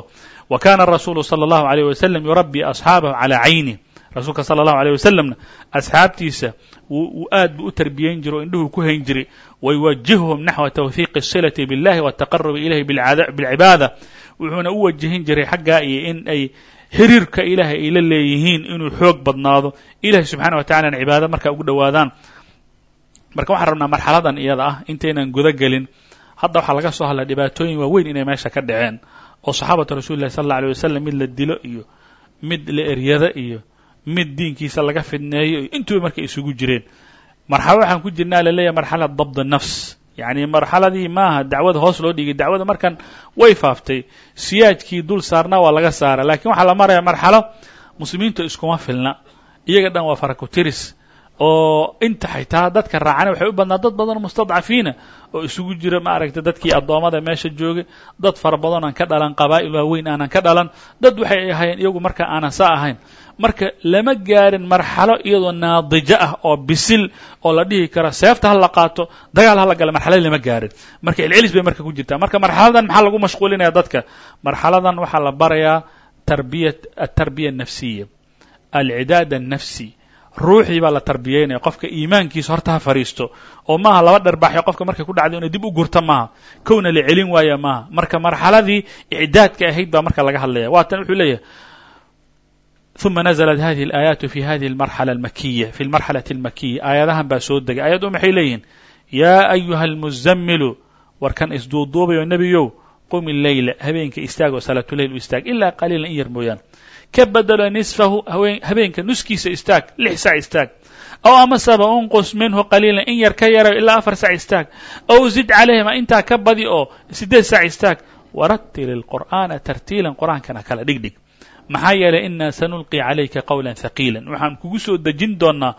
wa kana rasuulu sala allahu alayh wasalam yurabbi asxaabahu calaa cayni rasuulka sala allahu aleyh wasalamna asxaabtiisa wuu aad buu u tarbiyeyn jiray oo indhuhu ku hayn jiray wayuwajihuhum naxwa tawhiiqi الsilati biاllahi waالtaqarubi ilayhi bilcibaada wuxuuna u wajihin jiray xaggaa iyo in ay xiriirka ilaahay ay la leeyihiin inuu xoog badnaado ilahay subxaana wa tacalana cibaado markaa ugu dhowaadaan marka waxaan rabnaa marxaladan iyada ah intaynan guda gelin hadda waxaa laga soo hadlaa dhibaatooyin waaweyn inay meesha ka dhaceen oo saxaabatu rasuuli llahi sal alla alay wasalam mid la dilo iyo mid la eryada iyo mid diinkiisa laga fidneeyo iyo intuba markay isugu jireen. Marxalo waxaan ku jirnaa la leeyahay marxalad dabd nafs. Yacni marxaladii maaha dacwada hoos loo dhigay dacwada markan way faaftay. Siyaajkii dul saarnaa waa laga saara lakiin waxaa la maraya marxalo muslimiintu iskuma filna. Iyaga dhan waa farakutiris oo inta xitaa dadka raacana waxay u badnaa dad badanoo mustadcafiina oo isugu jira ma aragta dadkii addoommada meesha joogay dad fara badan aan ka dhalan qabaa'il waaweyn aanan ka dhalan dad waxay ahayn iyagu marka aanan saa ahayn. Marka lama gaarin marxalo iyadoo naadijo ah oo bisil oo la dhihi karo seefta ha la qaato dagaal ha la gala marxalada lama gaarin. Marka celcelis bay marka ku jirtaa. Marka marxaladan maxaa lagu mashquulinaya dadka? Marxaladan waxaa la barayaa tarbiya atarbiya anafsiya alcidaad annafsi ruuxii baa la tarbiyeynaya qofka iimaankiisa horta ha fariisto oo maaha laba dharbaxyo qofka markay ku dhacday inay dib u gurto maaha kowna la celin waaya maaha marka marxaladii icdaadka ahayd baa marka laga hadlaya waatan wuxuu leeyahay ثuma naزلت hadihi الآيaaت في hadihi الmarxلة الmakiya fi اlmarxalaة الmakiya aayadahan baa soo degay ayaddu maxay leeyihin yaa أyuha الmuzamilu warkan isduuduubayo nebiyow qum الleyla habeenka istaag oo salaatuleyl u istaag ilaa qaliila in yar mooyaan ka bedelo nisfahu habeenka nuskiisa istaag lix sac istaag. Aw amasaba unqus minhu qaliila in yar ka yarayo ilaa afar sac istaag. Aw zid calayhima intaa ka badi oo siddeed sac istaag. Waratil الqur'aana tartiilan qur'aankana kala dhigdhig. Maxaa yeelay inaa sanulqi calayka qowla haqiila waxaan kugu soo dejin doonaa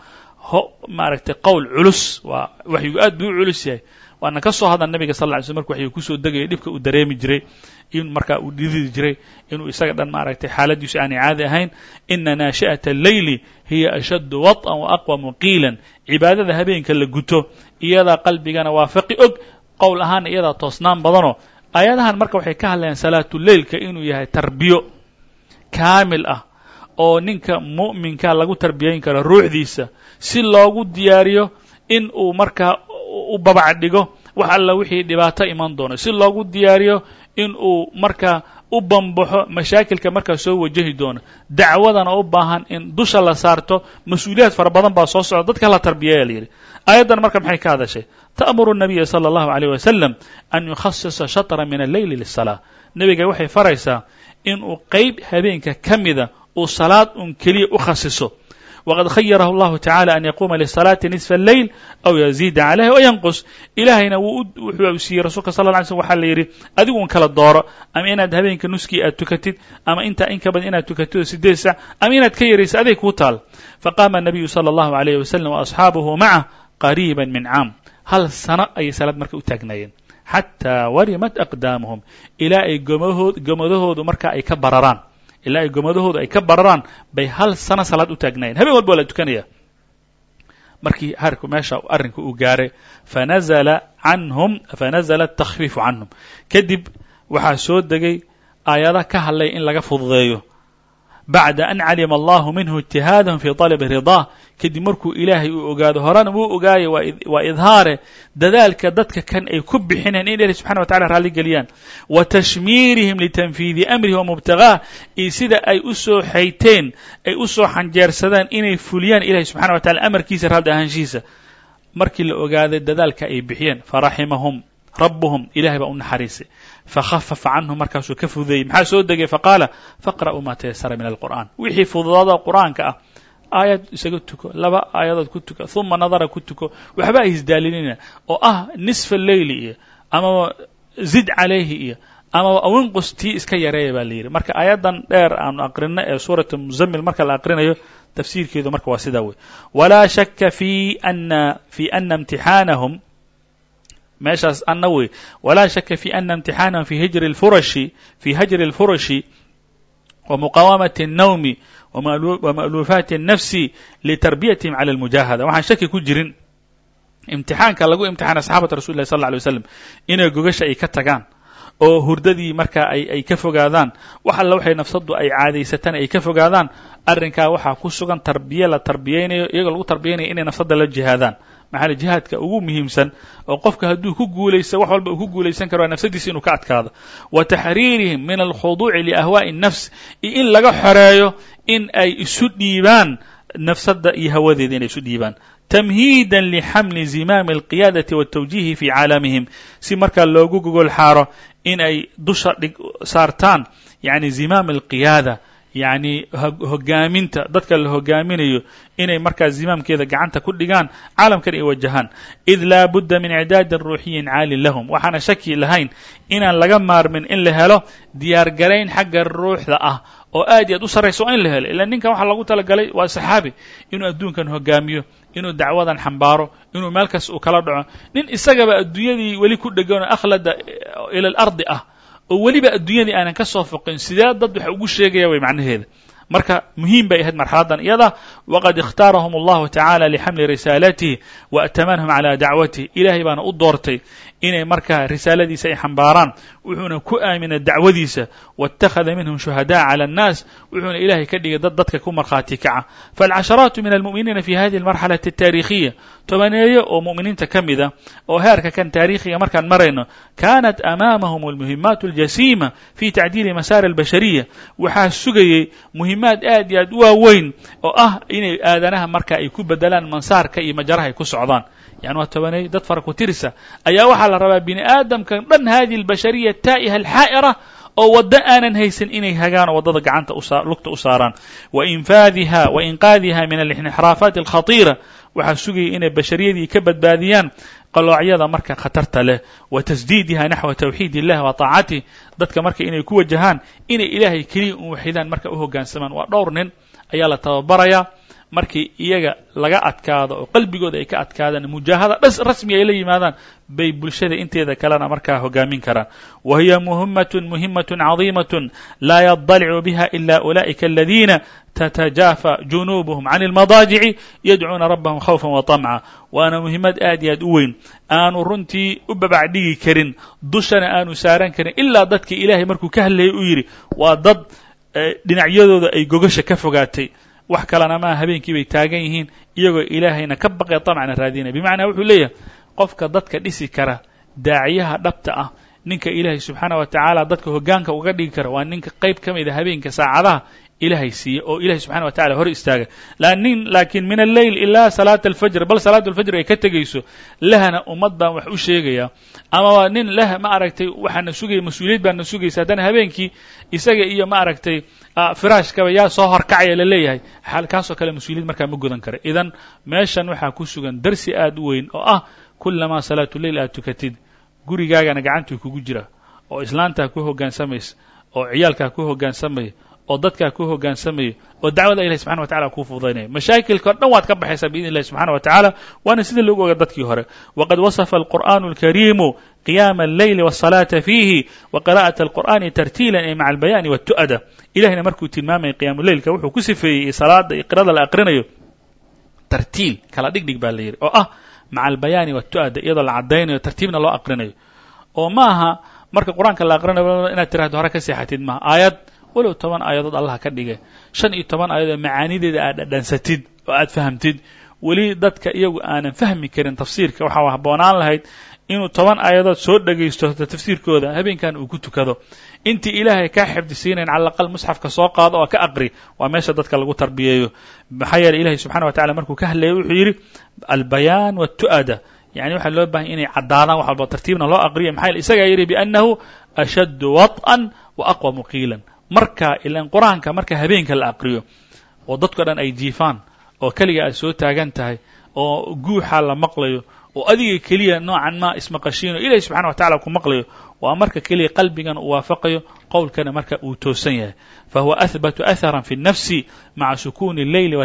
ho maaragtay qowl culus. Waa waxyigu aad buu culus yahay waana ka soo hadla nabiga sal ly slm marku waxyigu ku soo degayo dhibka uu dareemi jiray in markaa uu dhididi jiray inuu isaga dhan maaragtay xaaladiisu aanay caadi ahayn. Ina naashi'ata alleyli hiya ashaddu waط'an wa aqwamu qiilan cibaadada habeenka la guto iyadaa qalbigana waafaqi og qowl ahaana iyadaa toosnaan badanoo aayadahan marka waxay ka hadlayaan salaatuleylka inuu yahay tarbiyo kaamil ah oo ninka mu'minka lagu tarbiyayn karo ruuxdiisa. Si loogu diyaariyo in uu markaa u babac dhigo wax alla wixii dhibaato iman doono. Si loogu diyaariyo in uu markaa u bambaxo mashaakilka markaa soo wajahi doono. Dacwadana u baahan in dusha la saarto mas'uuliyaad fara badan baa soo socda dadka la tarbiyayaa layidhi aayaddan marka maxay ka hadashay? Ta'muru nabiya sala allahu calayh wasalam an yukhasisa shatra min alleyli lisalaa nebiga waxay faraysaa inuu qayb habeenka ka mida uu salaad un keliya u khasiso waqad khayarahu اllahu tacala an yaquuma lisalaati nisfa alleyl aw yaziida calayh o yanqus ilaahayna wuxuu siiyey rasulka sal lla ly slm waxaa la yidhi adigu un kala dooro ama inaad habeenka nuskii aad tukatid ama intaa in ka badan inaad tukatid oo sideed sac ama inaad ka yaraysa aday kuu taal faqaama الnabiyu salى اllahu عalayh wasalam waasxaabuhu macah qariiba min caam hal sano ayay salaad marka u taagnaayeen xataa warimat aqdaamuhum ilaa ay gomadahoodu marka ay ka bararaan ilaa ay gomadahoodu ay ka bararaan bay hal sano salaad u taagnaayeen. Habeen walba waa la tukanaya. Markii harku meesha arrinku uu gaaray fanazla canhum fanazla atakfiifu canhum. Kadib waxaa soo degay aayada ka hadlay in laga fududeeyo bacda an calima allahu minhu ijtihaadahm fii talabi ridaa. Kadib markuu ilaahay uu ogaado horena wuu ogaayay waa idhaare dadaalka dadka kan ay ku bixineen in ilahi subxana wa tacala raalli geliyaan. Wa tashmiirihim litanfiidi amrihi wa mubtagaah iyo sida ay u soo xayteen ay u soo xanjeersadaan inay fuliyaan ilahi subxana wa tacala amarkiisa raalli ahaanshihiisa. Markii la ogaaday dadaalka ay bixiyeen faraximahum rabbuhum ilahay baa u fakhafafa canhum markaasuu ka fududeeyey maxaa soo degay faqaala faqra'uu maa tayasara min alqur'an wixii fududaada qur'aanka ah aayad isaga tuko laba aayadood ku tuko uma nadara ku tuko waxba isdaalinina oo ah nisfa leyli iyo amaba zid calayhi iyo amaba awinqus tii iska yareeya baa la marka aayaddan dheer aanu aqrino ee suurata muzamil marka la aqrinayo tafsiirkeedu marka waa sidaa wey walaa shaka fi ana fi ana imtixaanahum meeshaas anna wey walaa shaka fi ana imtixaanahum fi hijri lfurashi fi hajri اlfurashi wa muqaawamati الnawmi wama'luufaati الnafsi litarbiyatihim cala اlmujaahada waxaan shaki ku jirin imtixaanka lagu imtixaana saxaabata rasul lah sal lla alay waslam inay gogasha ay ka tagaan oo hurdadii markaa ay ay ka fogaadaan wax alla waxay nafsaddu ay caadaysataan ay ka fogaadaan arrinkaa waxaa ku sugan tarbiye la tarbiyaynayo iyagoo lagu tarbiyaynayo inay nafsadda la jihaadaan maxaa jihaadka ugu muhiimsan oo qofka hadduu ku guulaysto wax walba uu ku guulaysan karo waa nafsadiisa inuu ka adkaado wa taxriirihim min alkhuduuci liahwaa'i الnafs iyo in laga xoreeyo in ay isu dhiibaan nafsadda iyo hawadeeda inay isu dhiibaan tamhiida lixamli zimaami alqiyaadati waالtawjihi fi caalamihim si markaa loogu gogol xaaro in ay dusha dhig saartaan yani zimaam alqiyaada yacni hogaaminta dadka la hogaaminayo inay markaa zimaamkeeda gacanta ku dhigaan caalamkan ay wajahaan. Id laa budda min icdaadin ruuxiyin caalin lahum. Waxaana shaki lahayn inaan laga maarmin in la helo diyaargarayn xagga ruuxda ah oo aad iyo aad u sarraysa waa in la helo ila ninkan waxaa lagu talagalay waa saxaabi inuu adduunkan hogaamiyo inuu dacwadan xambaaro inuu meel kas uu kala dhaco. Nin isagaba adduunyadii weli ku dheganoo akhlada ila alardi ah oo weliba adduunyadii aanan ka soo foqin sidee dad waxa ugu sheegaya way macnaheeda marka muhiim bay ahayd marxaladdan iyada waqad ikhtaarahum allahu tacaala lixamli risaalatihi wa atamanahum calaa dacwatihi ilaahay baana u doortay inay markaa risaaladiisa ay xambaaraan wuxuuna ku aaminay dacwadiisa waاtakhada minhum shuhadaءa calى الnaas wuxuuna ilahay ka dhigay dad dadka ku markhaati kaca faاlcasharaatu min almu'miniina fi hadihi اlmarxalaةi الtaarikhiya tobaneeyo oo mu'miniinta ka mida oo heerka kan taariikhiga markaan marayno kanat amaamahum almuhimaat aljasiima fi tacdiili masaari albashariya waxaa sugayey muhimaad aad iyo aad u waaweyn oo ah inay aadanaha marka ay ku bedelaan mansaarka iyo majaraha ay ku socdaan. Yani waa tobaneeye dad fara ku tirisa ayaa waxaa la rabaa bini aadamkan dhan hadihi albashariya taa'iha alxaa'ira oo waddo aanan haysan inay hagaan oo waddada gacanta lugta u saaraan. Wainfaadiha wainqaadiha min alixraafaati alkhatiira waxaa sugayay inay bashariyadii ka badbaadiyaan qaloocyada marka khatarta leh wa tasdiidiha naxwa tawxiid illah wa taacatih dadka marka inay ku wajahaan inay ilaahay keliya u waxidaan marka u hoggaansamaan waa dhowr nin ayaa la tababarayaa markii iyaga laga adkaado oo qalbigooda ay ka adkaadaan mujaahada dhas rasmi ay la yimaadaan bay bulshada inteeda kalena markaa hogaamin karaan. Wa hiya muhimatun muhimatun cadiimatun laa yadalicu biha ila ulaa'ika aladiina tatajaafa junuubuhum can اlmadaajici yadcuuna rabbahum khawfa wa طamca waana muhiimad aad iyo aad u weyn. Aanu runtii u babacdhigi karin dushana aanu saaran karin ilaa dadkii ilaahay markuu ka hadlayay u yidhi waa dad dhinacyadooda ay gogasha ka fogaatay wax kalena maa habeenkii bay taagan yihiin iyagoo ilaahayna ka baqaya tamcna raadinaya bimacnaa wuxuu leeyahay qofka dadka dhisi kara daaciyaha dhabta ah ninka ilaahay subxaana wa tacaala dadka hoggaanka uga dhigi kara waa ninka qayb ka mid a habeenka saacadaha ilaahay siiya oo ilahay subxana wa tacala hor istaaga. Nin laakiin min alleyl ilaa salaata alfajr bal salaatu alfajr ay ka tegayso lahana ummad baan wax u sheegaya. Amaba nin lah ma aragtay waxaana sugaya mas'uuliyad baana sugaysa haddana habeenkii isaga iyo ma aragtay firaashkaba yaa soo horkacaya la leeyahay. Kaasoo kale mas'uuliyad markaa ma gudan kara. Idan meeshan waxaa ku sugan darsi aad u weyn oo ah kulamaa salaatu leyl aad tukatid gurigaagana gacantuu kugu jira oo islaantaa ku hoggaansamaysa oo ciyaalkaa ku hoggaansamaya oo dadkaa ku hoggaansamaya oo dacwada ilahi subxana wa tacala kuu fududaynaya mashaakilkao dhan waad ka baxaysaa biidni illahi subxana wa tacaala waana sidii loogu oga dadkii hore. Waqad wasafa alqur'aanu alkariimu qiyaama alleyli waasalaata fiihi wa qira'ata alqur'aani tartiilan ay maca albayaani watu'ada ilahina markuu tilmaamayay qiyaamuleylka wuxuu ku sifeeyey salaada iyo qirada la aqrinayo. Tartiil kala dhigdhig baa la oo ah maca albayaani watu'ada iyadoo la caddaynayo tartiibna loo aqrinayo. Oo ma marka qur'aanka la aqrinayo inaad tiraahdo hore ka seexatid maaha aayad walow toban aayadood allah ka dhigay. Shan iyo toban aayadood macaanideeda aad dhadhansatid oo aad fahamtid weli dadka iyagu aanan fahmi karin tafsiirka. Waxaa habboonaan lahayd inuu toban aayadood soo dhegaysto tafsiirkooda habeenkan uu ku tukado. Intii ilaahay kaa xifdisiinayn cala musxafka soo qaado oo ka aqri waa meesha dadka lagu tarbiyeeyo. Maxaa yeeley ilahay subxana wa tacala markuu ka hadlayay wuxuu yidhi albayaan watu'ada yani waxaa loo bahanya inay caddaadaan wax walba tartiibna loo aqriya maxaa yele isagaa yidhi biannahu ashaddu waط'an wa aqwamu qiilan marka ilan qur'aanka marka habeenka la aqriyo oo dadko dhan ay jiifaan oo keliga aad soo taagan tahay oo guuxa la maqlayo oo adiga keliya noocan ma ismaqashiino ilahi subxana wa tacala ku maqlayo waa marka keliya qalbigan u waafaqayo qowlkana marka uu toosan yahay. Fa huwa athbatu atharan fi nafsi maca sukuuni اleyli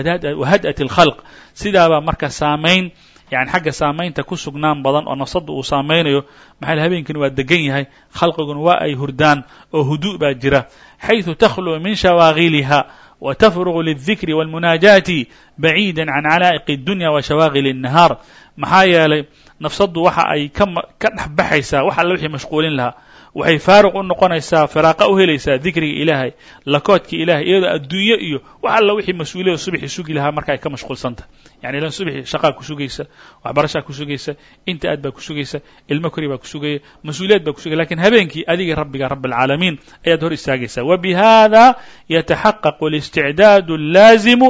wahad'ati اlkhalq sidaabaa marka saamayn yani xagga saamaynta ku sugnaan badan oo nafsadda uu saamaynayo maxaa habeenkani waa degan yahay khalqiguna waa ay hurdaan oo huduu baa jira. xayثu takhluu min shawaagiliha وتfرغ للذikr والmunaajaati baعيida can calaaئq الdunya وashawaagil النahaar maxaa yeelay nafsaddu waxa ay ka dhex baxaysaa wax alle wixii mashquulin lahaa waxay faaruq u noqonaysaa firaaqa u helaysaa dikriga ilaahay lakoodka ilahay iyadoo adduunye iyo wax alla wixii mas-uuliyada subaxii sugi lahaa marka ay ka mashquulsantah yani ilan subaxii shaqaa ku sugaysa waxbarashaa ku sugaysa inta aad baa ku sugaysa ilmo kori baa ku sugaya mas-uuliyad baa ku sugaya lakin habeenkii adiga rabbiga rabb alcaalamiin ayaad hor istaagaysaa wabihada yataxaqaqu اlisticdaad اllaazimu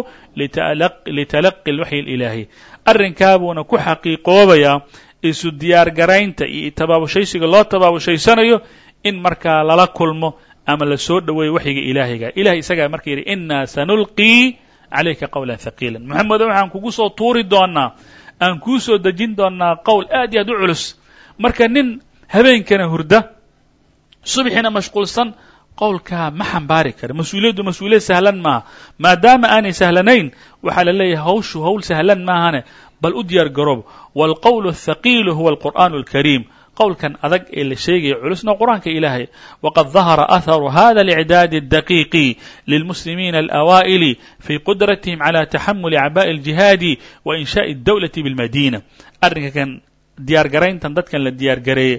litalaqi اlwaxyi اlilaahi arrinkaabuuna ku xaqiiqoobayaa isu diyaar garaynta iyo tabaabushaysiga loo tabaabushhaysanayo in markaa lala kulmo ama la soo dhoweeyo waxyiga ilaahiga. Ilahay isagaa marka yidhi inaa sanulqii calayka qowlan haqiila moxamedo waxaan kugu soo tuuri doonaa aan kuu soo dejin doonaa qowl aad iyo aad u culus. Marka nin habeenkana hurda subxina mashquulsan qowlkaa ma xambaari kara mas'uuliyaddu mas'uuliyad sahlan maaha. Maadaama aanay sahlanayn waxaa la leeyahay hawshu hawl sahlan maahane bal u diyaar garoob wاlqowl الthaqiilu huwa alqur'an اlkariim qowlkan adag ee la sheegaya culusna qur'aanka ilaahay waqad dahara aharu hada اlإcdaad الdaqiiqi lilmuslimiina alأwaa'ili fi qudratihim calى taxamuli acbaءi اljihaadi wa inshaaءi اdawlati bاlmadina arrinka kan diyaargarayntan dadkan la diyaargareeyey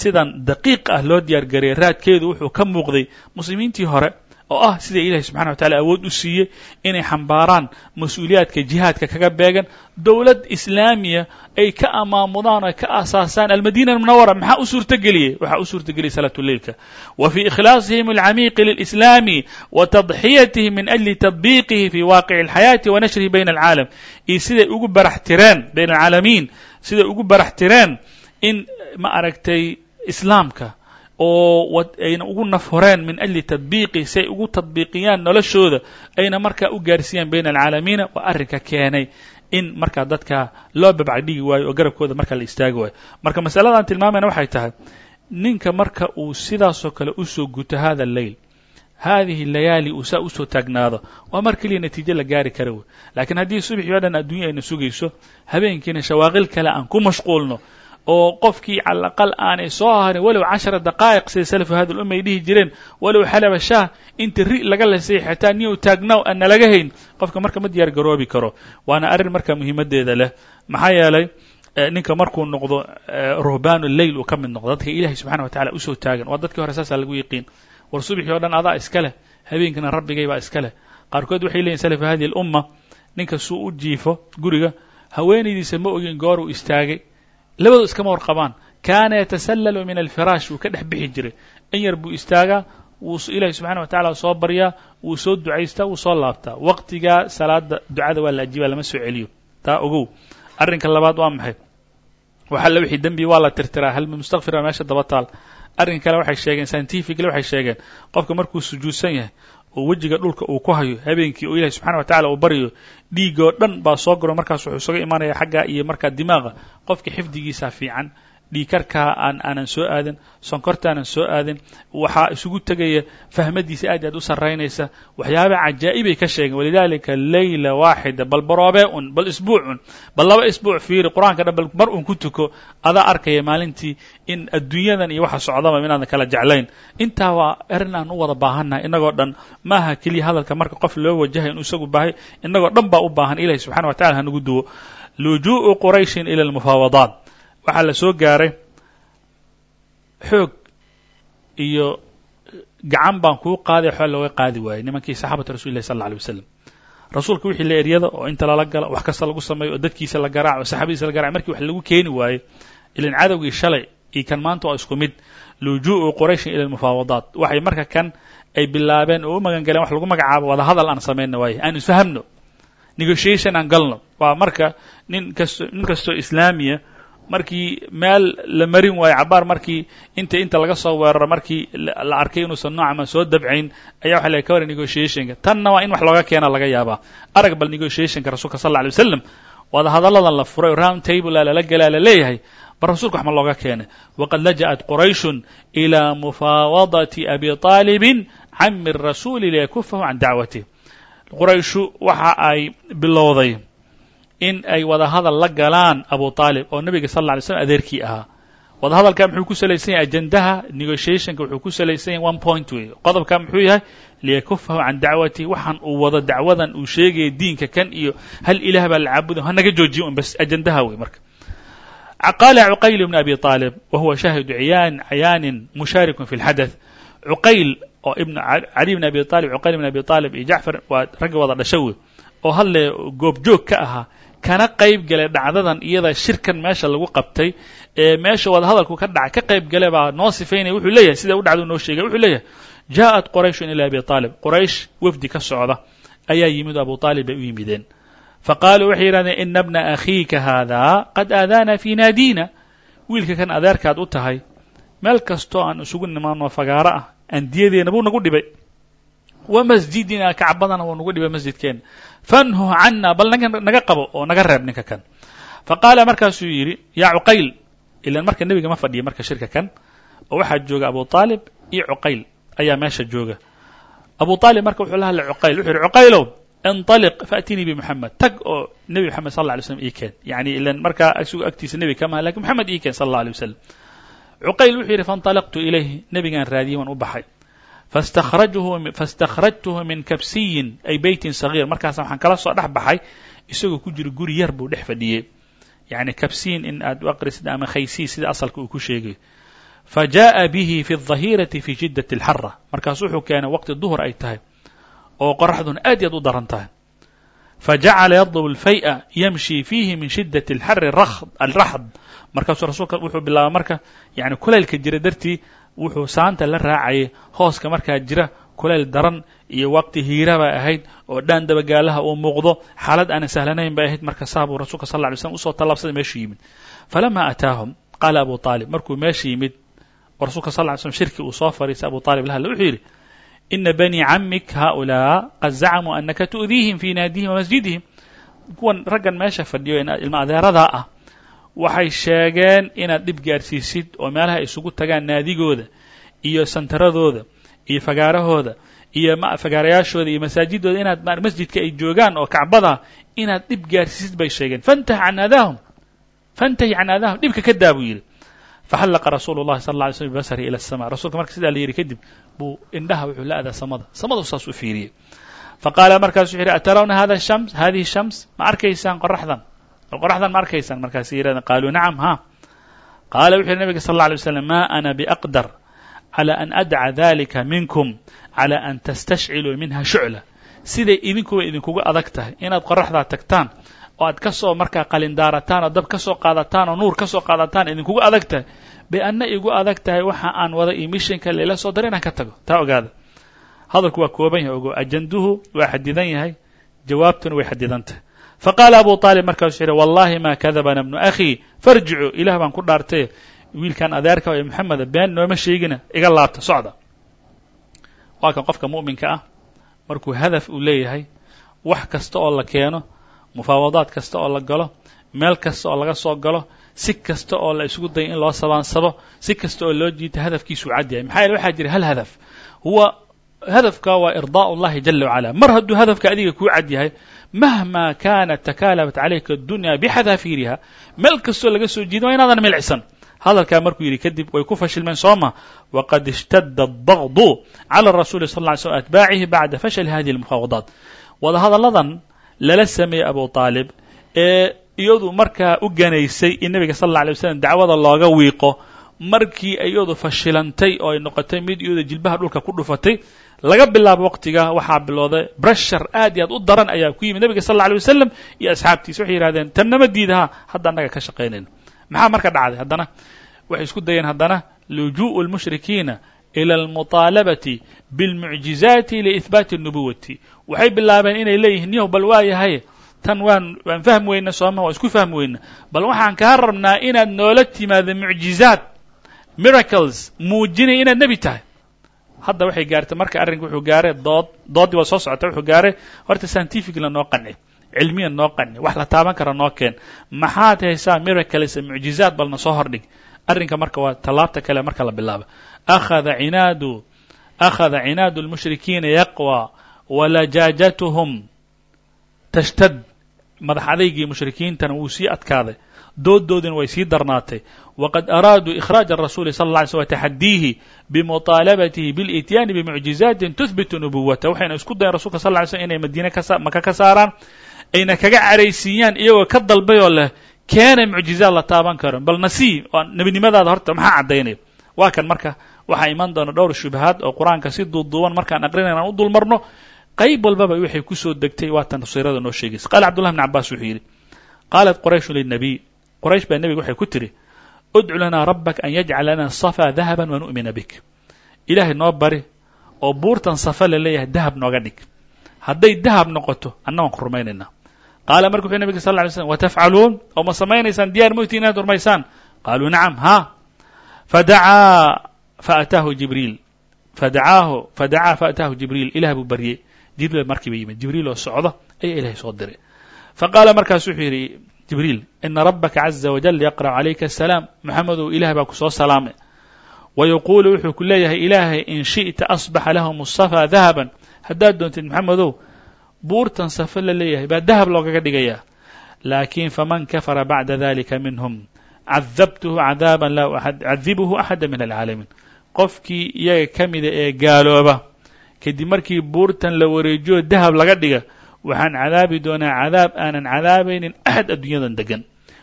sidan daqiiq ah loo diyaargareeyey raadkeedu wuxuu ka muuqday muslimiintii hore oo ah sida ilahi subxana wa tacala awood u siiyey inay xambaaraan mas'uuliyaadka jihaadka kaga beegan dowlad islaamiya ay ka amaamudaan o ka aasaasaan almadina almunawara maxaa u suurtageliyey? Waxaa u suurtageliyay salaatu leilka wa fii ikhlaasihim alcamiiqi lilإslaami wa tadxiyatihim min ajli tadbiiqihi fi waaqici اlxayaati wa nashrihi bayna alcaalam. Iyo siday ugu barax tireen bayna alcaalamiin siday ugu barax in ma aragtay islaamka oo ayna ugu naf horeen min ajli tadbiiqi si ay ugu tadbiiqiyaan noloshooda ayna markaa u gaarsiiyaan bayna alcaalamiina waa arrinka keenay in markaa dadka loo babcadhigi waayo oo garabkooda markaa la istaagi waayo. Marka masaladan tilmaamayna waxay tahay ninka marka uu sidaasoo kale u soo guto hada leyl haadihi layaali uu saa u soo taagnaado waa mar keliya natiijo la gaari kara wey laakiin haddii subaxii o dhan adduunya ayna sugayso habeenkiina shawaaqil kale aan ku mashquulno oo qofkii cala aqal aanay soo harin walow cashara daqaa'iq sida salafu hada lumma ay dhihi jireen walow xalaba shaah inta ri laga lesay xataa niyow taagnaw aan nalaga hayn qofka marka ma diyaar garoobi karo. Waana arrin marka muhiimaddeeda leh. Maxaa yeelay ninka markuu noqdo ruhbaanu leyl uu ka mid noqdo dadka ilahay subxana wa tacala u soo taagan waa dadkii hore saasaa lagu yiqiin war subxii o dhan adaa iska leh habeenkana rabbigay baa iska leh. Qaarkood waxay leeyihiin salafu hadihi alumma ninka suu u jiifo guriga haweenaydiisa ma ogin goor uu istaagay labadu iskama warqabaan. Kaana yatasallalu min alfiraash wuu ka dhex bixi jiray. In yar buu istaagaa wuu ilahi subxana wa tacala soo baryaa wuu soo ducaystaa wuu soo laabtaa waqtigaa salaada ducada waa la ajiibaa lama soo celiyo. Taa ogow. Arrinka labaad waa maxay? Waxalla wixii dembi waa la tirtiraa. Hal mustakfira meesha daba taal? Arrinka kale waxay sheegeen scientifically waxay sheegeen qofka markuu sujuudsan yahay oo wejiga dhulka uu ku hayo habeenkii oo ilahi subxana wa tacala uu baryo dhiigoo dhan baa soo garo markaas wuxuu isaga imanaya xagga iyo markaa dimaaqa. Qofka xifdigiisaa fiican dhiikarkaa aan aanan soo aadin sonkorta aanan soo aadin waxaa isugu tegaya fahmadiisa aad aad u sarraynaysa waxyaaba cajaa'ibay ka sheegeen. Walidaalika leyla waaxida bal baroobee un bal isbuuc un bal laba isbuuc fiiri qur'aanka dhan bal mar un ku tuko adaa arkaya maalintii in adduunyadan iyo waxa socdaba inaadan kala jeclayn. Intaa waa erin aan u wada baahannahay innagoo dhan maaha keliya hadalka marka qof loo wajahay inuu isagu baahay innagoo dhan baa u baahan ilahi subxana wa tacala hanugu duwo. Lujuu'u qurayshin ila almufaawadaat waxaa la soo gaaray xoog iyo gacan baan kuu qaaday waxba looga qaadi waayey nimankii saxaabata rasul illahi sal alla alay wasalam rasuulka wixii la eryada oo inta lala gala wax kasta lagu sameeyo oo dadkiisa la garaaco oo saxaabadiisa la garaco markii wax lagu keeni waayo ilan cadowgii shalay iyo kan maanta waa isku mid lujuu'u qurayshin ila almufaawadaat waxay marka kan ay bilaabeen oo u magan galeen wax lagu magacaabo wada hadal aan samayna waaye aan isfahamno negotiation aan galno. Waa marka nin kasto nin kastoo islaamiya markii meel la marin waayo cabaar markii inta inta laga soo weeraro markii la arkay inuusan noocama soo dabcayn ayaa waxa la ka wara negotiationka tanna waa in wax looga keena laga yaabaa. Arag bal negotiationka rasuulka sal alla alay wasalam wada hadalladan la furay round table lala gelaa la leeyahay bal rasuulka wax ma looga keenay waqad laja'at qurayshun ilaa mufaawadati abi طaalibin cami rasuuli liyakufahu can dacwatih qurayshu waxa ay bilowday in ay wadahadal la galaan abu aalib oo nebiga sal lla alay adeerkii ahaa. Wadahadalkaa muxuu ku salaysan yahay ajendaha negotiationka wuxuu ku salaysan yahay one point muxuu yahay liyakufahu can dacwatihi waxaan uu wado dacwadan uu sheegaya diinka kan iyo hal ilaah baa la caabuda ha joojiyo bas ajendaha wey marka. Qaala cuqayl ibn abi aalib wa huwa shaahidu yan cayaanin mushaarikun fi اlxadaث cuqayl oo cali bn abi aalib cuqayl ibn abi aalib iyo jacfar waa ragga wada dhasha wey oo ka ahaa kana qayb galay dhacdadan iyada shirkan meesha lagu qabtay ee meesha wada hadalku ka dhacay ka qayb gale baa noo sifaynaya wuxuu leeyahay sida u dhacda noo sheegay wuxuu leeyahay jaaءat qorayshun ilى abi aalib qoraysh wafdi ka socda ayaa yimid abu aalib bay u yimideen. Faqaaluu waxay yidhahdeen ina bna akhiika haadaa qad aadaana fii naadiina. Wiilka kan adeerkaad u tahay meel kastoo aan isugu nimaano fagaaro ah andiyadeena buu nagu dhibay wa masjidina kacbadana wuu nagu dhibay masjidkeena fanhu cana bal naga qabo oo naga reeb ninka kan faqaala markaasuu yidhi yaa cuqayl ilan marka nebiga ma fadhiya marka shirka kan oo waxaa jooga abu aalib iyo cuqayl ayaa meesha jooga abu aalib marka wuxuu la hadlay cuqayl wuxuu yidhi cuqaylow inطaliq faatinii bimuxamed tag oo nebi moxamed sal lla alay slam ii keen yani ilan markaa isagu agtiisa nebi kamaha lakin moxamed ii keen sal alla alay wasalam cuqayl wuxuu yidhi faاnطalaqtu ilayhi nebigaan raadiyey waan u baxay faاstakhrajtuhu min kabsiyin ay beytin sagiir markaasa waxaan kala soo dhex baxay isagoo ku jiro guri yar buu dhex fadhiyey yani kabsiin in aad u aqrisid ama khaysiy sida asalka uu ku sheegay fajaءa bihi fi الظahirati fi shidaة اlxara markaas wuxuu keenay waqti duhr ay tahay oo qoraxduna aad iyo aad u daran tahay fajacala yadlb اlfay'a yamshi fiihi min shidaة اlxari alraxd markaasuu rasuulka wuxuu bilaabay marka yani kulaylka jira dartii wuxuu saanta la raacayay hooska markaa jira kulayl daran iyo waqti hiira bay ahayd oo dhaan dabagaalaha uu muuqdo. Xaalad aanan sahlanayn bay ahayd marka saa rasuulka sal lla ly slam u soo tallaabsaday meeshuu yimid. Falama ataahum qaala abu aalib markuu meesha yimid oo rasuulka sal ly slm shirkii uu soo fariistay abu aalib la hadla wuxuu yidhi ina banii camik haؤulaa qad zacmuu anaka tu'diihim fii naadihim wamasjidihim kuwan raggan meesha fadhiyo ilma adeeradaa ah waxay sheegeen inaad dhib gaarsiisid oo meelaha isugu tagaan naadigooda iyo santaradooda iyo fagaarahooda iyo fagaarayaashooda iyo masaajidooda inaad masjidka ay joogaan oo kacbada inaad dhib gaarsiisid bay sheegeen. Fantahi can aadaahum fantahi can aadaahum dhibka ka daa buu yidhi. Faxallaqa rasuulu llahi sal lla alay slm bibasarihi ila asama rasuulka marka sidaa la yidhi kadib buu indhaha wuxuu la adaa samada. Samadu saas u fiiriyey faqaala markaasu wuxu yidhi atarawna hada shams hadihi shams? Ma arkaysaan qoraxdan qoraxdan ma arkaysaan markaas yidhahdeen qaaluu nacam ha. Qaala wuxu yidhi nabiga sal alla alay waslam ma ana biaqdar calى an adca dalika minkum calى an tastashciluu minha shucla siday idinkuba idinkuga adag tahay. Inaad qoraxdaa tagtaan oo aad ka soo markaa qalindaarataan oo dab ka soo qaadataan oo nuur ka soo qaadataan idinkuga adag tahay. Bay anna igu adag tahay waxa aan wada iyo mishinka layla soo dara inaan ka tago. Taa ogaada. Hadalku waa kooban yahay. Ogo ajanduhu waa xadidan yahay. Jawaabtuna way xadidan tahay faqaala abu aalib markaasuu yidhi wallahi ma kadabana bnu akhii farjicuu ilah baan ku dhaartay wiilkan adeerka ee moxameda been nooma sheegina iga laabta socda waa kan qofka mu'minka ah markuu hadaf uu leeyahay wax kasta oo la keeno mufaawadaad kasta oo la galo meel kasta oo laga soo galo si kasta oo la isugu dayo in loo sabaansabo si kasta oo loo jiito hadafkiisuu cad yahay maxaa yeele waxaa jira hal hadaf huwa hadafka waa irdaء اllahi jala wacala mar hadduu hadafka adiga kuu cad yahay mahmaa kaanat takaalamat calayka addunya bixadaafiiriha meel kastoo laga soo jiedin waa inaadan milicsan hadalkaa markuu yidhi kadib way ku fashilmeen soo ma waqad ishtadda adagdu cala rasuuli sal lla ly slm atbaacihi bacda fashali hadihi almufaawadaat wadahadalladan lala sameeyey abu aalib ee iyadu markaa u ganaysay in nebiga sal alla alay waslm dacwada looga wiiqo markii iyadu fashilantay oo ay noqotay mid iyadu jilbaha dhulka ku dhufatay laga bilaabo waqtiga waxaa bilowday breshar aad iyo aad u daran ayaa ku yimid nabiga sal alla alay wasalam iyo asxaabtiisa waxay yihahdeen tan nama diidaha hadda annaga ka shaqaynayno maxaa marka dhacday haddana waxay isku dayeen haddana lujuءu lmushrikiina ila almuطaalabati biاlmucjizaati liihbaati الnubuwati waxay bilaabeen inay leeyihiin yow bal waa yahay tan waan waan fahmi weyna sooma waan isku fahmi weyna bal waxaan kaa rabnaa inaad noola timaado mucjizaat miracles muujinaya inaad nebi tahay hadda waxay gaartay marka arrinka wuxuu gaaray dood dooddii waa soo socota wuxuu gaaray horta scientificla noo qanci cilmiyan noo qanci wax la taaban kara noo keen. Maxaad haysaa miracles mucjizaat balna soo hordhig arrinka marka waa tallaabta kale marka la bilaaba akhada cinaadu akhada cinaadu lmushrikiina yaqwى walajaajatuhum tashtad. Madax adaygii mushrikiintana wuu sii adkaaday dooddoodina way sii darnaatay. Waqad araaduu ikhraaja arasuuli sal lla ly slm taxadiihi bimuطaalabatihi biاlityaani bimucjizaatin tuhbitu nubuwata. Waxayna isku dayen rasulka sal ly slm inay madiine maka ka saaraan ayna kaga caraysiiyaan iyagoo ka dalbay oo leh keena mucjizaad la taaban karo bal nasii oo nebinimadaada horta maxaa caddaynaya waa kan marka waxaa iman doona dhowr shubahaad oo qur'aanka si duuduuban markaan aqrinayna aan u dul marno qayb walbaba waxay ku soo degtay waatan siirada noo sheegaysa. Qaala cabdullah bn cabaas wuxuu yidhi qaalat qurayshu lilnabiy qoraysh baa nebiga waxay ku tidhi udcu lanaa rabbak an yajcal lana safa dahaban wanu'mina bik. Ilaahay noo bari oo buurtan safa la leeyahay dahab nooga dhig. Hadday dahab noqoto anna waan ku rumaynaynaa qaala marka wuxuu nabig sal ly slm watafcaluun oo ma samaynaysaan diyaar moyti inaad rumaysaan qaaluu nacam ha. Fadacaa faataahu jibriil. Fadacaahu fadacaa faataahu jibriil. Ilah buu baryey jibriil markiiba yimid. Jibriil oo socda ayaa ilahay soo diray. Faqaala markaas wuxuu yidhi jibriil ina rabbaka caza wajal yaqra'u calayka asalaam moxamedow ilaah baa ku soo salaamay. Wa yaquulu wuxuu ku leeyahay ilaahay in shi'ta asbaxa lahum asafaa dahaban. Haddaad doontid moxamedow buurtan safe la leeyahay baa dahab loogaga dhigayaa. Laakin faman kafara bacda dalika minhum cadabtuhu cadaaban laa ucadibuhu axada min alcaalamiin. Qofkii iyaga ka mida ee gaalooba kadib markii buurtan la wareejiyo dahab laga dhiga waxaan cadaabi doonaa cadaab aanan cadaabaynin axad adduunyadan degan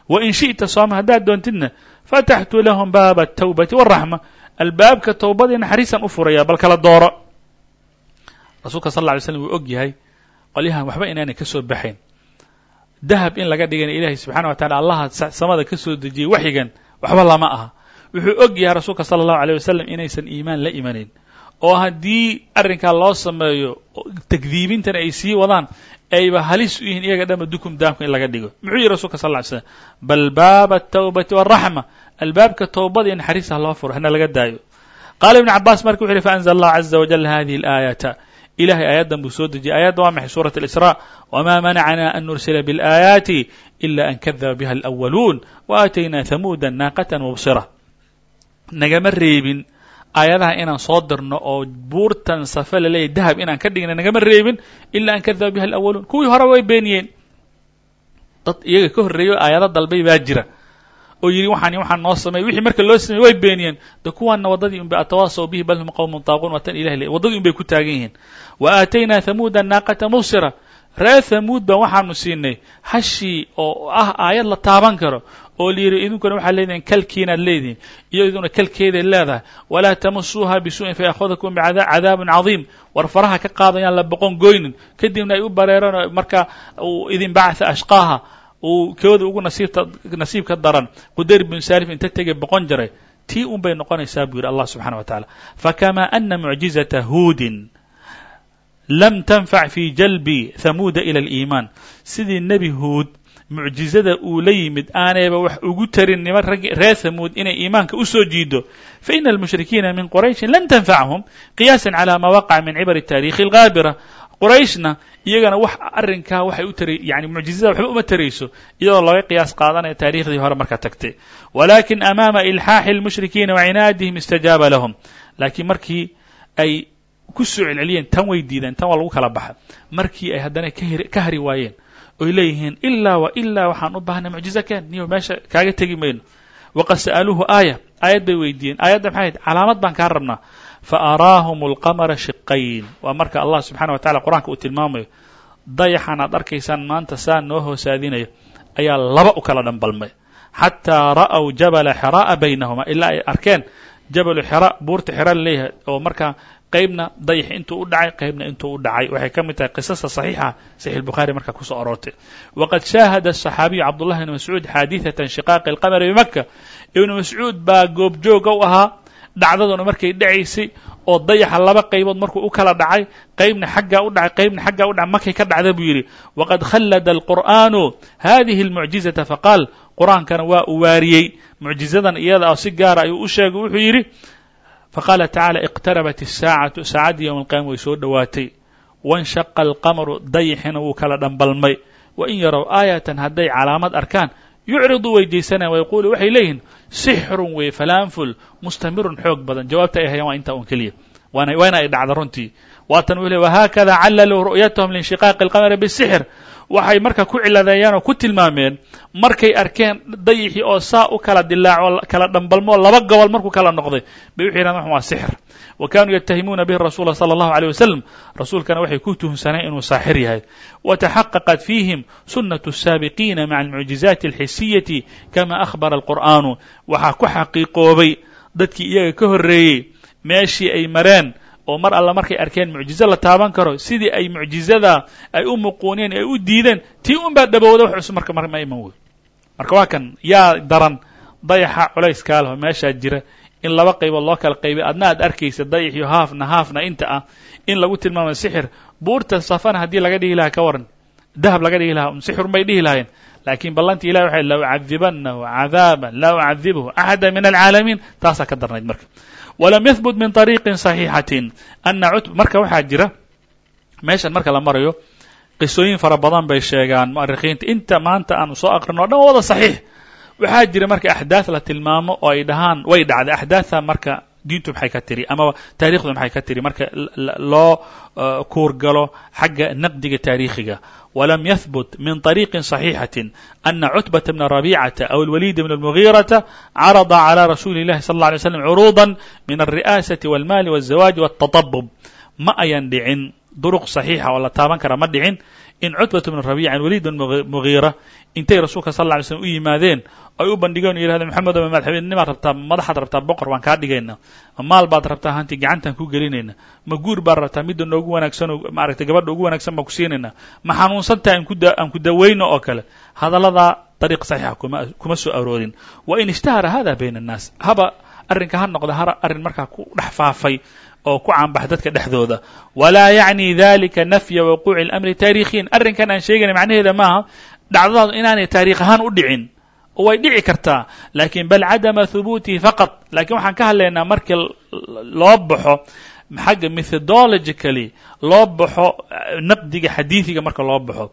wa in shi'ta sooma haddaad doontidna fataxtu lahum baaba atawbati waraxma albaabka towbadii naxariisaan u furaya bal kala dooro. Rasuulka sal lla ly slam wuu og yahay qolyahan waxba inaanay ka soo baxayn. Dahab in laga dhigana ilaahay subxana wa tacala allaha samada ka soo dejiyey waxyigan waxba lama aha. Wuxuu og yahay rasuulka sala allahu aleyh wasalam inaysan iimaan la imanayn oo haddii arrinkaa loo sameeyo takdiibintana ay sii wadaan ayba halis u yihiin iyaga dhama dukum daamka in laga dhigo muxuu yihi rasulka sal ly slam bal baaba atawbati waraxma albaabka towbada iyo naxariista loo furo hana laga daayo qaala ibnu cabaas marka wuxu yhi faanzl allah caza wajal hadihi alaayata ilahay aayaddan buu soo dejiyay aayadda waa maxay suurat اlisra wma manacna an nursila biاlaayaati ila an kadaba biha alأwaluun waaataynaa hamuuda naaqata mubsira nagama reebin aayadaha inaan soo dirno oo buurtan safe la leeyahy dahab inaan ka dhigna nagama reebin ila an kadaba biha alأwaluun kuwii hore way beeniyeen. Dad iyaga ka horreeyo aayado dalbay baa jira. Oo yidhi waxaan waxaan noo sameey wixii marka loo sameeyey way beeniyeen. De kuwaanna waddadii unbay atawaasaw bihi bal hum qowmun taaquun waa tan ilahi le waddadii un bay ku taagan yihiin. Wa aataynaa hamuuda naaqata mubsira reer hamuud baan waxaanu siinay hashii oo ah aayad la taaban karo oo la yidhi idinkuna waxaad leedihin kalkiinaad leedihin iyo iduna kalkeeday leedahay. Walaa tamasuuha bisuu'in fayaakhudakum bicadaabin cadiim. War faraha ka qaadayaan la boqon goynin. Kadibna ay u bareeraan marka uu idin bacatha ashqaaha uu kooda ugu nasiibta nasiibka daran. Qudayr bin salif inta tegay boqon jaray tii un bay noqonaysaa buu yidhi allah subxana wa tacaala fakama ana mucjizata huudin lam tanfac fi jalbi hamuuda ila aliimaan. Sidii nebi huud mucjizada uu la yimid aanayba wax ugu tarin niman ragg reer hamuud inay iimaanka u soo jiido faina almushrikiina min qurayshin lan tanfachum qiyaasan calaa maa waqaca min cibar taarikhi algaabira. Qorayshna iyagana wax arrinkaa waxay u tari yani mucjizada waxba uma tarayso iyadoo laga qiyaas qaadanaya taarikhdii hore marka tagtay. Walakin amaama ilxaaxi اlmushrikiina wacinaadihim istajaaba lahum. Laakiin markii ay ku soo celceliyeen tan way diideen tan waa lagu kala baxa markii ay haddana ka hari waayeen oy leeyihiin ilaa wa ilaa waxaan u baahnay mucjiza keen niyo meesha kaaga tegi mayno. Waqad sa'aluuhu aaya. Aayad bay weydiiyeen. Aayadda maxay calaamad baan kaa rabnaa. Fa araahum alqamara shiqayn waa marka allah subxana wa tacala qur'aanka uu tilmaamayo dayaxan aad arkaysaan maanta saa noo hoosaadinayo ayaa laba u kala dhambalmay xataa ra'w jabala xiraa'a baynahuma. Ilaa ay arkeen jabalu xira buurta xira la leeyahay oo markaa qaybna dayax intuu u dhacay qaybna intuu u dhacay waxay ka mid tahay qisasta saxiixa saxiix الbukhaari markaa kusoo aroortay waqad shaahada الصaxaabiyu cabdullahi bn mascuud xaadiثaة shiqaaqi اlqamari bimaka ibnu mascuud baa goobjooga u ahaa dhacdaduna markay dhacaysay oo dayaxa laba qaybood markuu u kala dhacay qaybna xaggaa u dhacay qaybna xaggaa u dhacay markay ka dhacda buu yidhi waqad khallada alqur'aanu hadihi اlmucjizata faqaal qur-aankana waa uu waariyey mucjizadan iyada ah si gaara ayuu u sheegay wuxuu yidhi فقال تعالى iqtarabat isaacatu saacadii يوم alqiyama way soo dhowaatay wanshaqa alqamaru dayixina wuu kala dhambalmay wa in yarow aayatan hadday calaamad arkaan yucriduu weydiisanaan wayaquulu waxay leeyihiin sixrun wey falaanful mustamirun xoog badan jawaabta ay hayaan waa intaa un keliya waa ina ay dhacda runtii waatan wuu le wahaakada callaluu ru'yatahum liinshiqaaqi alqamari bisixr waxay marka ku ciladeeyeen oo ku tilmaameen markay arkeen dayixii oo saa u kala dilaaco kala dhambalmoo laba gobol markuu kala noqday bay wuxu yidhahdeen waa sixr wa kanuu yatahimuuna bihi rasuula sala allahu aleyh wasalam rasuulkana waxay ku tuhunsaneen inuu saaxir yahay. Wataxaqaqat fiihim sunnatu الsaabiqiina maca almucjizaati alxisiyati kama akhbara alqur'aanu. Waxaa ku xaqiiqoobay dadkii iyaga ka horreeyey meeshii ay mareen oo mar alla markay arkeen mucjizo la taaban karo sidii ay mucjizada ay u muquuneen ay u diideen tii un baa dhabowda wax cusub marka mar ma iman wey marka waa kan yaa daran dayaxa culayskaa leho meeshaa jira in laba qaybood loo kala qaybay adna aad arkaysa dayaxiyo haafna haafna inta ah in lagu tilmaamayo sixir. Buurta safana haddii laga dhihi lahaa ka waran dahab laga dhihi lahaa sixirun bay dhihi lahaayeen laakiin ballantii ilahi waxay la ucadibanahu cadaaban laa ucadibuhu axada min alcaalamiin taasaa ka darnayd marka walam yahbut min طariiqin صaxiixatin ana cutb marka waxaa jira meeshan marka la marayo qisooyin fara badan bay sheegaan mu'arikhiinta inta maanta aanu soo aqrino o dhan wada saxiix waxaa jira marka axdaad la tilmaamo oo ay dhahaan way dhacday axdaadta marka diintu maxay ka tiri amaba taarikhdu maxay ka tiri marka loo kuurgalo xagga naqdiga taariikhiga walam yahbut min طariiqi صaxiixaةi ana cutbaةa bna rabicata aw اlwalid bn اlmugiiraةa carada calى rasuuli اllahi sal اله alay slam curuuda min alri'aasaةi wاlmali wالzawaji wالtaطabub ma ayan dhicin duruq صaxiixa oo la taaban kara ma dhicin in cutbata bn rabica walid bn mugiira intay rasuulka sal lla ly slm u yimaadeen ay u bandhigeen o yihahdeen maxamedo ma madaxweynimaad rabtaa madaxaad rabtaa boqor waan kaa dhigayna. Ma maal baad rabtaa hanti gacantaan ku gelinayna. Ma guur baad rabtaa midda noogu wanaagsan oo maaragtay gabadha ugu wanaagsan baan ku siinayna ma xanuunsantaha aan ku daweyno oo kale. Hadalladaa dariiq saxiixa kuma kuma soo aroorin wa in ishtahara hada bayna annaas. Haba arrinka ha noqda har arrin markaa ku dhex faafay oo ku caanbax dadka dhexdooda. Walaa yacni dalika nafya waquuci اlamri taarikhiyan arrinkan aan sheegayna macnaheeda maaha dhacdadaadu inaanay taarikh ahaan u dhicin way dhici kartaa. Lakin bal cadama hubuutihi faqad lakiin waxaan ka hadlaynaa markii loo baxo xagga methodologically loo baxo naqdiga xadiidiga marka loo baxo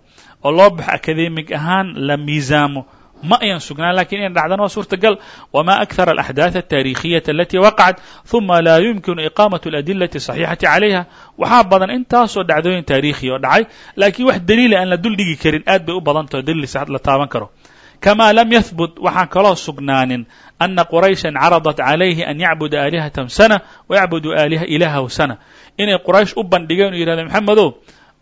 oo loo baxo academic ahaan la miisaamo ma ayan sugnaan lakin inay dhacdana waa suurtagal wma akthar alaxdaaث altaarikhiyata alati waqacat ثuma laa yumkinu iqamaة اladilati الصaxiixati calayha waxaa badan intaasoo dhacdooyin taarikhi oo dhacay lakiin wax daliila aan la dul dhigi karin aad bay u badan taho daliil la taaban karo kama lam yahbut waxaan kaloo sugnaanin ana quraysha caradat calayhi an yacbuda aalihatahum sana wayacbudu ilahahu sana inay quraysh u bandhigeen o yihahdeen maxamedow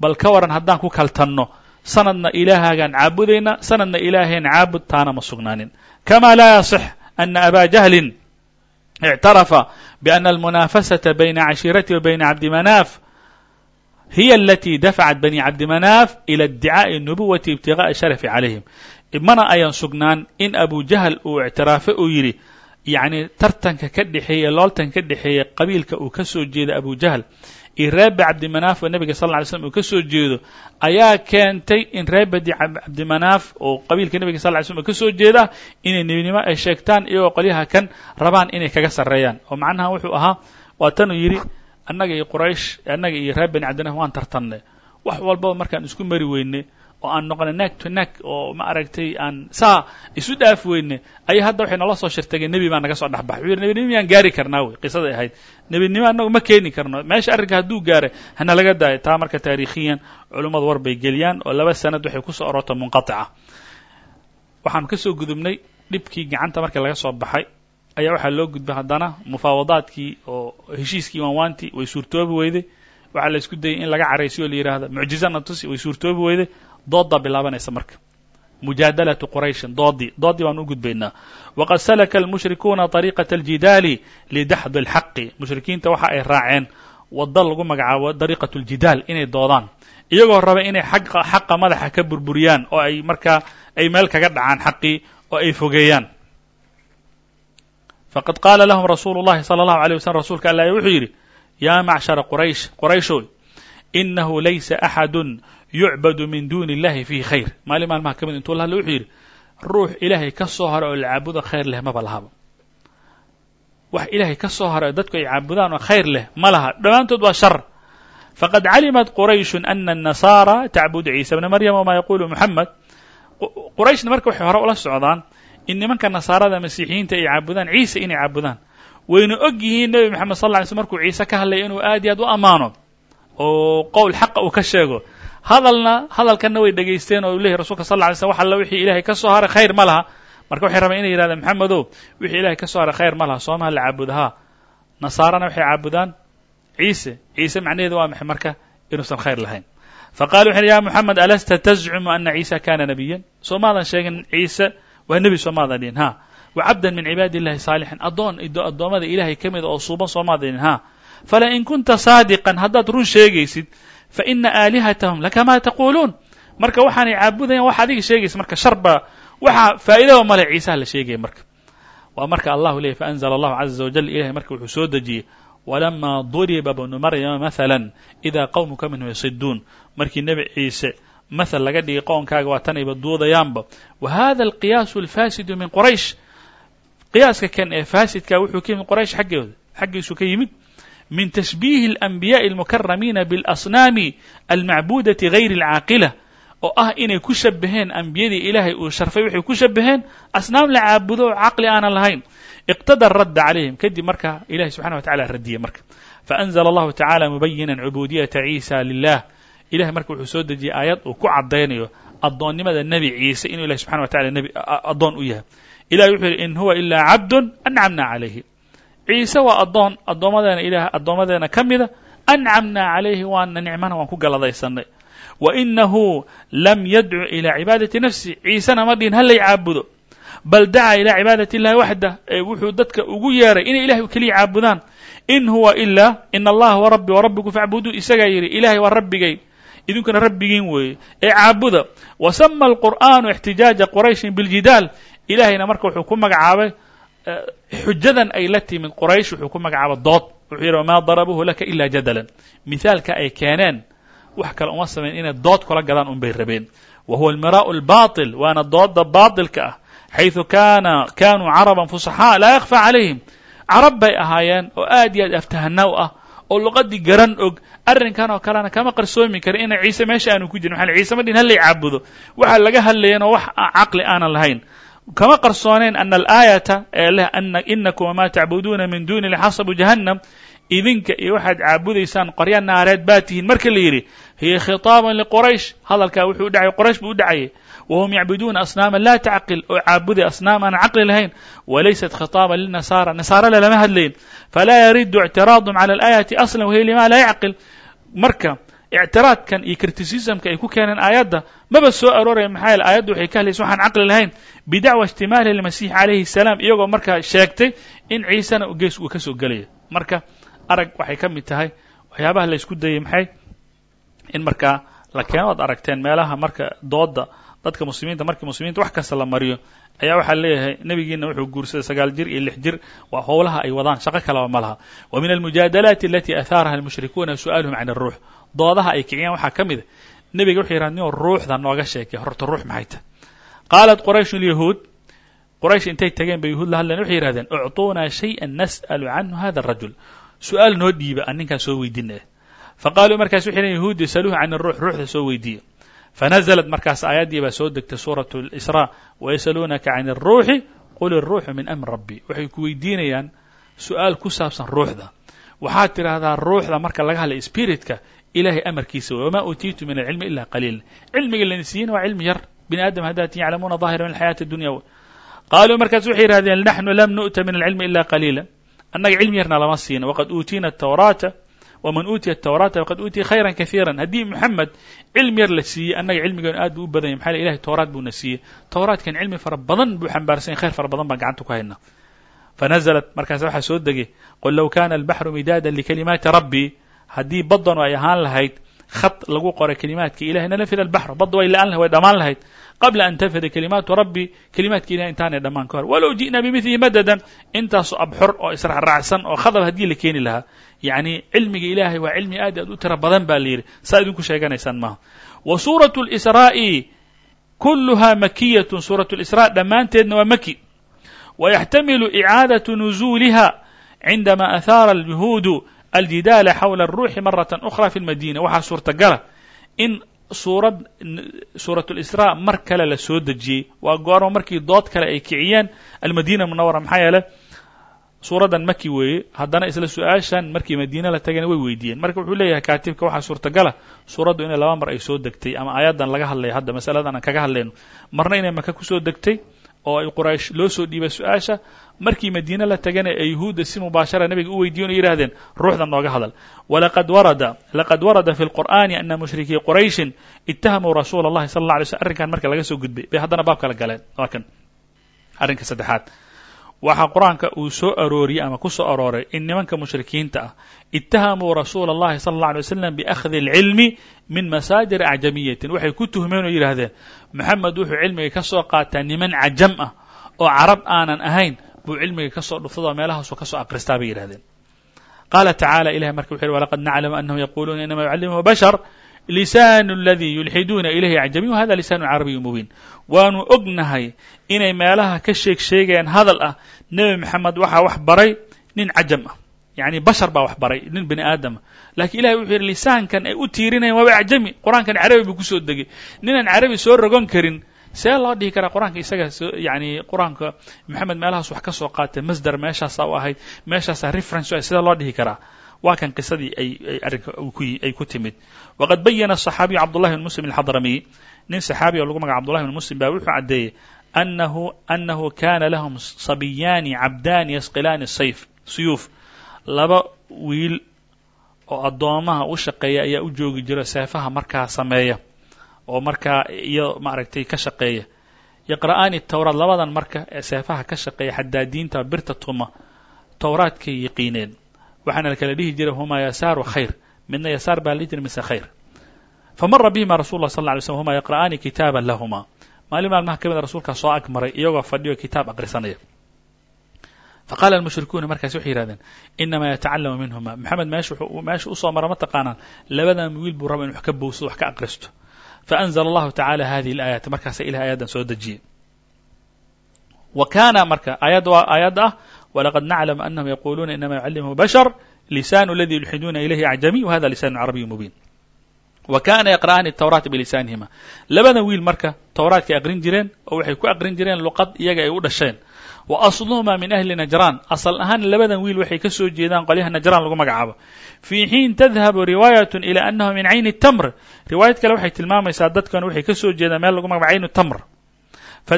bal ka waran haddaan ku kaltanno sanadna ilaahaagaan caabudayna sanadna ilaaheen caabud taana ma sugnaanin kama laa yaصix ana aba jahlin اctarafa bأna almunaafasaةa bayna cashiiratihi wa bayna cabdimanaaf hiy alati dafacat bani cabdimanaaf ilى اdicaaءi الnubuwati ibtiغاءi sharafi calayhim mana ayan sugnaan in abu jahl uu ictiraafay uu yidhi yacni tartanka ka dhexeeya looltanka ka dhexeeya qabiilka uu ka soo jeeda abu jahl iyo reebe cabdimanaaf oo nebiga sal ly slam uu ka soo jeedo ayaa keentay in reebedi cabdimanaaf oo qabiilka nebiga sal ly slm uu ka soo jeeda inay nebinimo ay sheegtaan iyagoo qolyaha kan rabaan inay kaga sarreeyaan. Oo macnaha wuxuu ahaa waa tanuu yidhi annaga iyo quraysh annaga iyo reer beni cabdimanaaf waan tartannay. Wax walbaba markaan isku mari weynay oo aan noqonay naag to naag oo ma aragtay aan saa isu dhaaf weyne ayaa hadda waxay nala soo shirtageen nebi baa naga soo dhex baxay wuxu yidhi nebinimo miyaan gaari karnaa wey qisaday ahayd. Nebinimo annagu ma keeni karno. Meesha arrinka hadduu gaaray hana laga daayo. Taa marka taariikhiyan culummadu war bay geliyaan oo laba sanad waxay ku soo ororta munqatica. Waxaanu ka soo gudubnay dhibkii gacanta markii laga soo baxay ayaa waxaa loo gudbay haddana mufaawadaadkii oo heshiiskii waanwaantii way suurtoobi weyday. Waxaa la isku dayay in laga caraysiyo la yidhaahda mucjizana tusi way suurtoobi weyday dooddaa bilaabanaysa marka mujaadalatu qurayshin doodii doodii baan u gudbaynaa waqad salaka almushrikuuna طariiqaةa aljidaali lidaxdi اlxaqi mushrikiinta waxa ay raaceen waddo lagu magacaabo dariiqaة اljidaal inay doodaan iyagoo raba inay xaqa madaxa ka burburiyaan oo ay markaa ay meel kaga dhacaan xaqii oo ay fogeeyaan faqad qaala lahum rasuulu اllahi salى اllahu عalيه waslm rasuulka allah wuxuu yidhi yaa macshara quraysh qurayshow inahu laysa axadu yucbadu min duuni illahi fiihi khayr. Maalin maalmaha ka mid intuu la hadlay wuxuu yidhi ruux ilaahay ka soo hara oo la caabudo khayr leh maba lahaba wax ilaahay ka soo hara dadku ay caabudaan oo khayr leh ma laha. Dhammaantood waa shar. Faqad calimat qurayshun ana الnasaara tacbudu ciisa bna maryam wma yaqulu muxamed qurayshna marka waxay hore ula socdaan in nimanka nasaarada masiixiyiinta ay caabudaan ciise inay caabudaan. Wayna og yihiin nebi moxamed sal lla ly slm markuu ciise ka hadlaya inuu aad iyo aad u ammaano. Oo qowl xaqa uu ka sheego hadalna hadalkanna way dhegaysteen oo leeyahy rasulka sal lla ly slm wax alla wixii ilahay ka soo haray khayr ma laha. Marka waxay rabaan inay yihahdeen maxamedow wixii ilahay ka soo haray khayr ma laha soomaha la caabuda haa nasaarana waxay caabudaan ciise. Ciise macnaheedu waa maxay? Marka inuusan khayr lahayn. Faqala wuxu ya moxamed alasta tazcumu ana ciisa kana nabiyan soo maadan sheegin ciise waa nebi soo maadan dhihin ha wa cabdan min cibaadi illahi saalixin addoon addoommada ilahay ka mida oo suuban soo maadan dhihin ha fala in kunta saadiqan haddaad run sheegaysid ina aalihatahum lakamaa taquuluun marka waxaanay caabudayaan wax adiga sheegaysa marka sharba waxa faa'iidaba male ciisaha la sheegaya marka waa marka allahu leeyay faanzla allahu caza wajal ilahay marka wuxuu soo dejiyey walamaa duriba bnu maryama mahala idaa qowmuka minhu yasiduun markii nebi ciise mahal laga dhigay qownkaaga waa tanayba duudayaanba wa hada alqiyaasu alfaasidu min qoraysh qiyaaska kan ee faasidka wuxuu ka yimid qoraysh xaggiisu ka yimid min tashbiihi اlanbiyaءi اlmukaramiina biاlasnaami almacbudati gayri اlcaaqila oo ah inay ku shabaheen ambiyadii ilaahay uu sharfay waxay ku shabaheen asnaam la caabudo oo caqli aanan lahayn iqtada radda calayhim kadib marka ilahay subxana wa tacala radiyey marka faأnzla allahu tacala mubayina cubuudiyata ciisa lilah ilahay marka wuxuu soo dejiyey aayad uu ku caddaynayo addoonnimada nebi ciise inuu ilahi subxana wa tacala nebi addoon u yahay ilahay wuxuu yidhi in huwa ilaa cabdun ancamna calayhi ciise waa addoon addoommadeena ilaah addoommadeena ka mida ancamna calayhi waana nicmana waan ku galadaysanay wa inahu lam yadcu ilaa cibaadati nafsi ciisena ma dhihin halay caabudo. Bal dacaa ilaa cibaadati illahi waxdah ee wuxuu dadka ugu yeeray inay ilahay keliya caabudaan. In huwa ilaa in allaha wa rabbi wa rabbiku facbuduu isagaa yidhi ilahay waa rabbigay idinkuna rabbigiin weeye. Ee caabuda wa sama alqur'aanu ixtijaaja qurayshin biljidaal ilahayna marka wuxuu ku magacaabay xujadan ay la timid qoraysh wuxuu ku magacaabay dood wuxuu yidhi wamaa darabuuhu laka ila jadalan. Mithaalka ay keeneen wax kale uma samayn inay dood kula gadaan un bay rabeen. Wa huwa almiraa'u albaatil waana dooda baatilka ah xayثu kana kanuu caraban fusaxaa laa yakfى calayhim. Carab bay ahaayeen oo aad iyo aad aftahana u ah oo luqadii garan og arrinkan oo kalena kama qarsoomi karin ina ciise meesha aanu ku jirin. Maa ciise ma dhin hallay caabudo. Waxa laga hadlayan oo wax caqli aanan lahayn kama qarsooneyn ana alaayata ee leh inakum wamaa tacbuduuna min duni illahi xasabu jahannam idinka iyo waxaad caabudaysaan qorya naareed baa tihiin. Marka la yidhi hiya khitaaban liquraysh hadalkaa wuxuu u dhacay qoraysh buu u dhacayay. Wahum yacbuduuna asnaama laa tacqil oo caabuday asnaam aan caqli lahayn. Walaysat khitaaban linasaara nasaarale lama hadlayn. Falaa yaridu ictiraadum cala alaayati aslan wahiya lima laa yacqil. Marka ictiraadkan iyo criticismka ay ku keeneen aayadda maba soo arooraya maxaa yaele aayaddu waxay ka hadlaysa waxaan caqli lahayn bidacwa ijtimaalihi lmasiix calayhi salaam iyagoo markaa sheegtay in ciisena gees uu ka soo gelaya marka arag waxay ka mid tahay waxyaabaha la ysku dayay maxay? In markaa la keeno dadka muslimiinta markii muslimiinta wax kasta la mariyo ayaa waxaa leeyahay nebigiina wuxuu guursaday sagaal jir iyo lix jir waa howlaha ay wadaan shaqo kaleba ma laha wa min almujaadalaati alati ahaaraha almushrikuuna su'aaluhum can aruux doodaha ay kiciyaan waxaa ka nebiga wuxuu yidhaha nio ruuxda nooga sheekay horta ruux maxay tahay qaalat qoraysh lyahuud qoraysh intay tageen bay yahuud la hadleen waxay yihahdeen ucطuunaa shayئa nas'alu canhu hada الrajul su-aal noo dhiiba an ninkaa soo weydiinaya faqaaluu markaas waxay lein yahuud yasaluuhu can الruux ruuxda soo weydiiya fanazlat markaas aayaddii baa soo degtay suuraة اlإsrاء wayasaluunaka can الruuxi qul الruuxu min amri rabbi waxay ku weydiinayaan su-aal ku saabsan ruuxda waxaad tidhaahdaa ruuxda marka laga hadlay spiritka ilahay amarkiisa way wma utiitu min alcilmi ila qaliil cilmiga lain siiyena waa cilmi yar bini aadam haddaati yaclamuuna ظaahira min xayaati اdunya qaaluu markaas waxay yihahdeen naxnu lam nu'ta min alcilmi ila qaliila annaga cilmi yarna lama siina waqad uutiina atawraata waman uutiya atawraata faqad uutiya khayra kaiira haddii moxamed cilmi yar la siiyey annaga cilmigeenu aad buu u badan yay mxaa ilahay towraat buuna siiyey towraatkan cilmi fara badan buu xambaarsany khayr fara badan baan gacanta ku haynaa fanazlat markaas waxaa soo degay qul low kana albaxru midaada likalimaati rabbi haddii baddanu ay ahaan lahayd khad lagu qora kelimaadka ilahay nalafida albaxru bad way la-an way dhammaan lahayd. Qabla an tanfida kelimaatu rabbi kelimaadka ilahay intaanay dhammaan ka hor. Walow ji'na bimidlihi madadan intaasoo abxor oo israacraacsan oo khadab haddii la keeni lahaa. Yacni cilmiga ilaahay waa cilmi aad aad u tiro badan baa la saa idinku sheeganaysaan maaha. Wa suuratu lisraa'i kuluhaa makiyatun suuratu lisraa dhammaanteedna waa maki wa yaxtamilu icaadatu nuzuuliha cindama ahaara aljuhuudu الجidاaل xwل الروح mرة أخرى في المdينة waxaa suurtagala in suurad suuraة الإsراء mar kale la soo dejiyey waa goormo markii dood kale ay kiciyeen almadينة منورة maxaa yeele suuraddan maki weeye haddana isla su-aashan markii madiine la tagayna way weydiiyeen marka wuxuu leeyahay kaatibka waxaa suurtagala suuraddu inay laba mar ay soo degtay ama aayaddan laga hadlayo hadda masaladan aan kaga hadlayno marna inay maka kusoo degtay oo ay quraysh loo soo dhiibay su'aasha markii madiine la tagana ee yuhuudda si mubaashara nabiga u weydiyen o yidhahdeen ruuxda nooga hadal. Walaqad warada laqad warada fi lqur'ani ana mushrikii qurayshin ittahamuu rasuula allahi sala alla alay slm arrinkan marka laga soo gudbay bay haddana baab kala galeen. Waa kan. Arrinka saddexaad waxaa qur-aanka uu soo arooriyey ama ku soo arooray in nimanka mushrikiinta ah ittahamuu rasuula اllahi sala اllah alay waslam biakhdi اlcilmi min masaajir acjamiyatin waxay ku tuhmeen oo yidhaahdeen moxamed wuxuu cilmiga ka soo qaataa niman cajam ah oo carab aanan ahayn buu cilmiga ka soo dhuftadoo meelahaasuu ka soo aqristaa bay yidhahdeen qaala tacaala ilahay marka wuxu yhi walaqad naclamu anahum yaquluuna inama yucallimuhu bashar lisaanu aladii yulxiduuna ilayhi acjamiy hada lisaanu carabiyu mubiin. Waanu ognahay inay meelaha ka sheeg sheegayaan hadal ah nebi moxamed waxaa wax baray nin cajam ah. Yacni bashar baa wax baray nin bani aadama lakiin ilahay wuxuu yidhi lisaankan ay u tiirinayan waaba acjami qur'aankan carabi buu ku soo degay. Ninaan carabi soo rogon karin see loo dhihi karaa qur'aanka isaga yani qur'aanka moxamed meelahaas wax ka soo qaatay masder meeshaasaa u ahayd meeshaasaa reference u ahayd sidee loo dhihi karaa. Waa kan qisadii ay arrinka ay ku timid wqad bayana صaxaabiyu cabdullahi bn muslim alxadrami nin saxaabiya oo lagu magaca abdullahi bn muslim baa wuxuu caddeeyey anahu anahu kana lahum sabiyaani cabdaani yasqilaani sayf suyuuf laba wiil oo addoomaha u shaqeeya ayaa u joogi jiro seefaha markaa sameeya. oo markaa iyo maaragtay ka shaqeeya. yaqra'aani towraad labadan marka ee seefaha ka shaqeeya xadaadiinta birta tuma. towraadkay yaqiineen waxaana la dhihi jiray humaa yasaaru khayr midna yasaar baa dhihi jiray mise khayr famara bihima rasul lah sal alay slm huma yaqra'aani kitaaban lahuma maalin maalmaha ka mida rasuulkaa soo ag maray iyagoo fadhiyo kitaab aqrisanaya faqaala almushrikuuna markaas waxay yihahdeen inamaa yatacalamu minhuma maxamed meesha u soo mara ma taqaanaan labadan wiil buu raba inu wax ka bowsado wax ka aqristo faanzla allahu tacala hadihi اlaayaat markaasa ilahay aayaddan soo dejiyey wa kana marka aayadda ah walaqad naclamu anahum yaquluuna inama yucallimhu bashar lisanu aladi yulxiduuna ilayhi acjamiy wahada lisanu carabiyu mubiin wa kana yaqra'aani tawraata bilisaanihima labadan wiil marka towraadkay aqrin jireen oo waxay ku aqrin jireen luqad iyaga ay u dhasheen asluhuma min ahli najraan asal ahaan labadan wiil waxay ka soo jeedaan qolyaha najraan lagu magacaabo fii xiin tadhabu riwaayat ila anahu min cayni tamr riwaayad kale waxay tilmaamaysaa dadkan waxay ka soo jeedaan meel lagu magacabo caynu tamr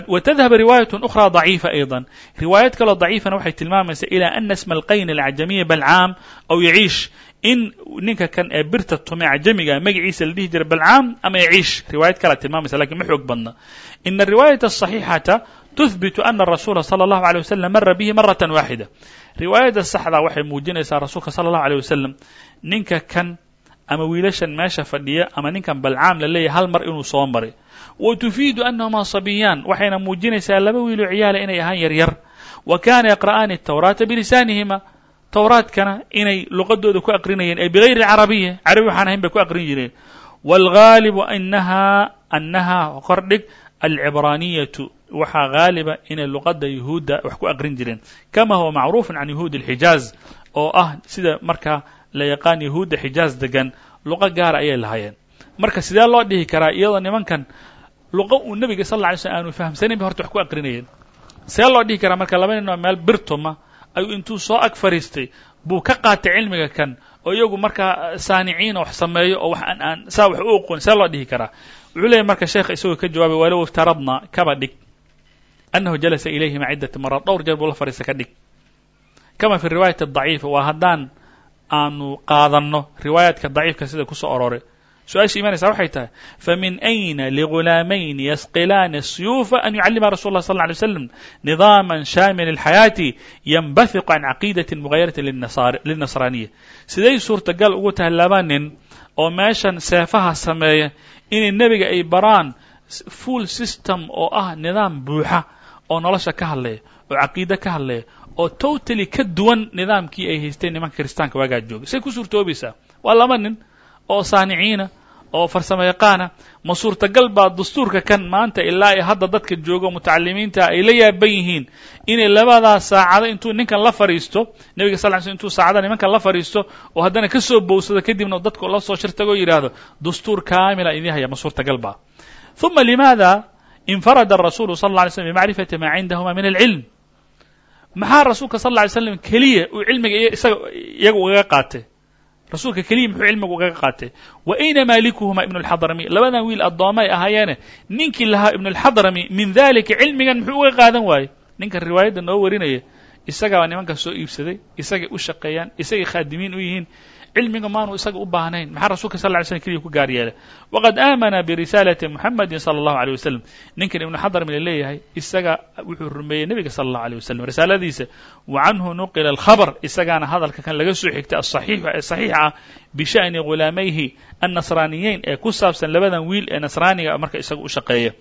وتذهب رواية أخرى ضعيفة أيضا رواayad kaloo ضaciifana waxay tilmaamaysaa إلى أna اسم الqayn الcajamiya balcaam أو yaciish in ninka kan ee birta tume cajamiga magaciisa la dhihi jira balcaam ama yaciish riwaayad kalea tilmaamaysa lakin ma xoog badna إن الرiواaيaة الصaحيiحaةa تثبت أن الرasuula صلى الله عليه وسلم mara bihi maraة waaxidة riwaayadda saxda waxay muujinaysaa rasuulka salى الlaه عليه waسلم ninka kan ama wiilashan meesha fadhiya ama ninkan balcaam la leeyahay hal mar inuu soo maray wtufiidu anahmaa sabiyaan waxayna muujinaysaa laba wiiloo ciyaala inay ahaan yaryar wa kaana yaqra'aani tawraata bilisaanihima towraadkana inay luqadooda ku aqrinayeen ee bigayri carabiya carabi waxaan ahayn bay ku aqrin jireen. Wاlgaalibu anaha anahaa kordhig alcibraaniyatu waxaa gaaliba inay luqada yahuudda wax ku aqrin jireen. Kama huwa macruufu can yahuudi اlxijaaz oo ah sida markaa la yaqaan yahuudda xijaaz degan luqo gaara ayay lahaayeen. Marka sidee loo dhihi karaa iyadoo nimankan luqo uu nebiga sal lla alay slm aanu fahamsanayn bay horta wax ku aqrinayeen. See loo dhihi karaa marka laba nin meel birtuma ayuu intuu soo ag fariistay buu ka qaatay cilmiga kan oo iyagu markaa saaniciina wax sameeyo oo wax aan aan saa wax u oqoon see loo dhihi karaa. Wuxuu leeyahy marka sheekha isagoo ka jawaabay walow iftaradna kaba dhig. Annahu jalasa ilayhima ciddata maraat dhowr jeer buu la fariista ka dhig. Kama fi riwaayati daciifa waa haddaan aanu qaadanno riwaayaadka daciifka sida ku soo aroray su-aasha imanaysaa waxay tahay famin ayna ligulaamayni yasqilaani الsuyuufa an yucallima rasul اllah sal ه alay slam nidaama shaamil اlxayaati yanbahiqu can caqiidati mugayarati lilnasraaniya siday suurtagal ugu tahay laba nin oo meeshan seefaha sameeya inay nebiga ay baraan full system oo ah nidaam buuxa oo nolosha ka hadlaya oo caqiide ka hadlaya oo totally ka duwan nidaamkii ay haysteen nimanka kiristaanka waagaa jooga say ku suurtoobaysaa waa laba nin oo saaniciina oo farsamo yaqaana ma suurtagal baa dastuurka kan maanta ilaa ay hadda dadka joogo mutacalimiinta ay la yaaban yihiin inay labadaa saacado intuu ninkan la fadhiisto nebiga sal sl intuu saacada nimankan la fadhiisto oo haddana ka soo bowsado kadibna dadku la soo shirtago yidhaahdo dastuur kaamila idin haya ma suurtagal baa. Uma limaada infarada rasuulu sal اla lay slm bimacrifati maa cindahuma min alcilm. Maxaa rasuulka sal lla lay slam keliya uu cilmiga isaga iyaga ugaga qaatay? Rasuulka keliya muxuu cilmiga ugaga qaatay. Wa ayna maalikuhuma ibn اlxadrami labadan wiil addoomay ahaayeene ninkii lahaa ibn اlxadrami min dalika cilmigan muxuu uga qaadan waaye. Ninkan riwaayadda noo warinaya isagaaba nimanka soo iibsaday isagay u shaqeeyaan isagay khaadimiin u yihiin cilmiga maanu isaga u baahnayn. Maxaa rasulka sal ly slm keliya ku gaar yeelay waqad aamana birisaalati muxamadi sala allahu aleyh wasalam ninkan ibnu xadarmi la leeyahay isaga wuxuu rumeeyey nebiga sala allahu aleyh wasalam risaaladiisa wa canhu nuqila alkhabr isagaana hadalka kan laga soo xigtay asaxiix ee saxiixa ah bisha'ni ghulaamayhi annasraaniyeyn ee ku saabsan labadan wiil ee nasraaniga marka isaga u shaqeeya.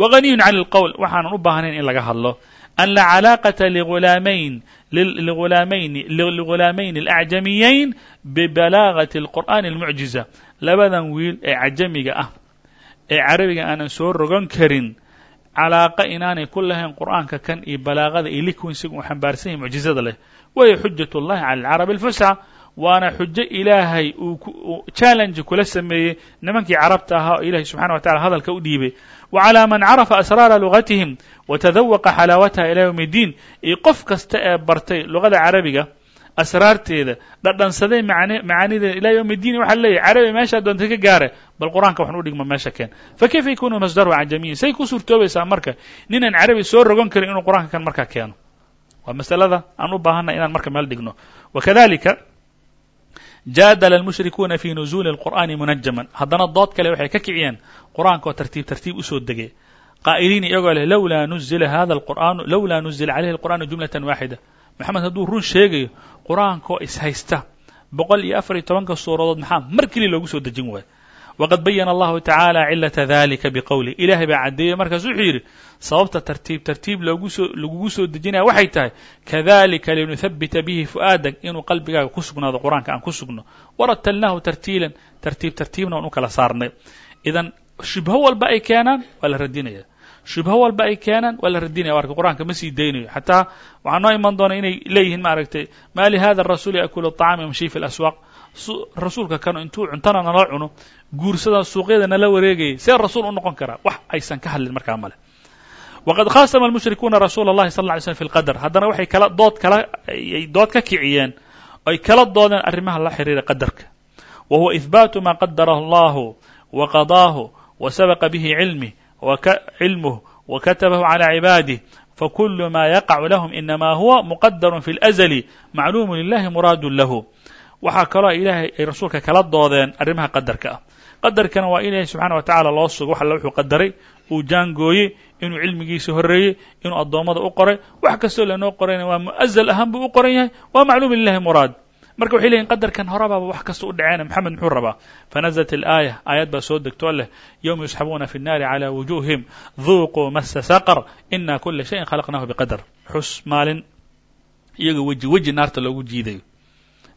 Waganiyun can alqowl waxaanan u baahnayn in laga hadlo an la calaaqata ligulaamayn ligulaamayni ligulaamayni alacjamiyeyn bibalaagati alqur'aani almucjiza labadan wiil ee cajamiga ah ee carabiga aanan soo rogan karin calaaqa inaanay ku lahayn qur'aanka kan iyo balaagada iyo likwinsiga uu xambaarsan yahay mucjizada leh wahiya xujat اllahi cala alcarabi alfusxa waana xujo ilaahay uu challenge kula sameeyey nimankii carabta ahaa oo ilahay subxana wa tacala hadalka u dhiibay. Wa calaa man carafa asraara lugatihim watadawaqa xalaawataha ila yowm اddiin iyo qof kasta ee bartay luqada carabiga asraarteeda dhadhansaday macaanideeda ilaa yowm اddiin waxa leeyahy carabi meeshaa doonta ka gaara bal qur'aanka waxan u dhigma meesha keen. Fakayfa yakunu masdaru cajamiyin say ku suurtoobaysaa marka ninaan carabi soo rogan karin inuu qur'aanka kan markaa keeno. Waa masalada aan u baahanay inaan marka meel dhigno. Wakadalika jaadala almushrikuuna fi nuzuuli اlqur'ani munajaman haddana dood kale waxay ka kiciyeen qur'aanka oo tartiib tartiib u soo degay. Qaa'iliin iyagoo leh lowlaa nuzila hada alqur'aanu lowlaa nuzila calayhi alqur'aanu jumlatan waaxida. Maxamed hadduu run sheegayo qur'aankaoo ishaysta boqol iyo afar iyo tobanka suuradood maxaa mar keliya loogu soo dejin waayo waqad bayana allahu tacaala cilata dalika biqowlih ilaahay baa caddeeyey markaas wuxuu yidhi sababta tartiib tartiib loogu soo lagugu soo dejinaya waxay tahay kadalika linuhabita bihi fu'aadak inuu qalbigaaga ku sugnaado qur'aanka aan ku sugno waratalnaahu tartiilan tartiib tartiibna waan u kala saarnay idan shubho walba ay keenaan waa la radinaya shubho walba ay keenaan waa la radinaya warka qur'aanka ma sii daynayo xataa waxaa noo iman doona inay leeyihiin maaragtay ma lihada arasuul yakulu طacaama yamshi fi اlaswaaq rasuulka kanu intuu cuntana nala cuno guursadan suuqyada nala wareegayay see rasuul u noqon karaa wax aysan ka hadlin markaa male waqad khaasama almushrikuuna rasuula allahi sal lla ly slm fi lqadar haddana waxay kala dood kala ay dood ka kiciyeen ay kala doodeen arrimaha la xiriira qadarka. Wa huwa ihbaatu maa qadarahu allahu wa qadaahu wa sabaqa bihi cilmih cilmuh wa katabahu calى cibaadih fakulu ma yaqacu lahum inama huwa muqadaru fi اlazli macluumu lilahi muraadu lahu waxaa kaloo ilaahay ay rasuulka kala doodeen arrimaha qadarka. Ah qadarkana waa ilaahay subxaana wa tacaala loo sugo wax alla wuxuu qadaray uu jaangooyey inuu cilmigiisa horreeyey inuu addoommada u qoray. Wax kastoo lanoo qorayna waa mu'azal ahaan buu u qoran yahay waa macluum lilahi muraad. Marka waxay leeyihiin qadarkan horabaaba wax kasta u dhaceena moxamed muxuu rabaa? Fanazlat ilaaya aayad baa soo degto o leh yowma yusxabuuna fi nnaari calaa wujuuhihim duuquu masa saqar ina kula shayin khalaqnahu biqadar. Xus maalin iyaga weji weji naarta loogu jiidayo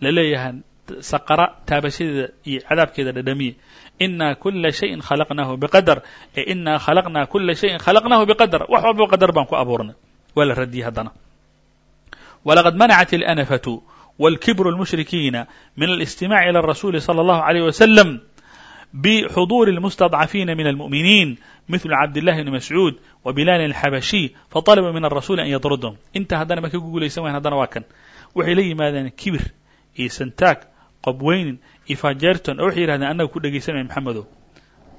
la leeyahay saqara taabashadeeda iyo cadaabkeeda dhadhamiye ina kula shayin khalaqnahu biqadar e ina khalaqna kula shayin khalaqnahu biqadar wax walba qadar baan ku abuurnay waa la radiyey haddana walaqad manacat اlanafatu والكبر المشركين من الاستماع إلى الرسول صلى الله عليه وسلم بحضور المستضعفين من المؤمنين مثل عبد الله بن مسعود وبلال الحبشي فطلبوا من الرسول أن يطردهم انت هدنا ما كيقول يسوين هدنا واكن وحي لي ماذا كبر إي iyo santaag qobweynin iyo fajeerton oo waxay yihahdeen annaga ku dhegaysanaya maxamedow.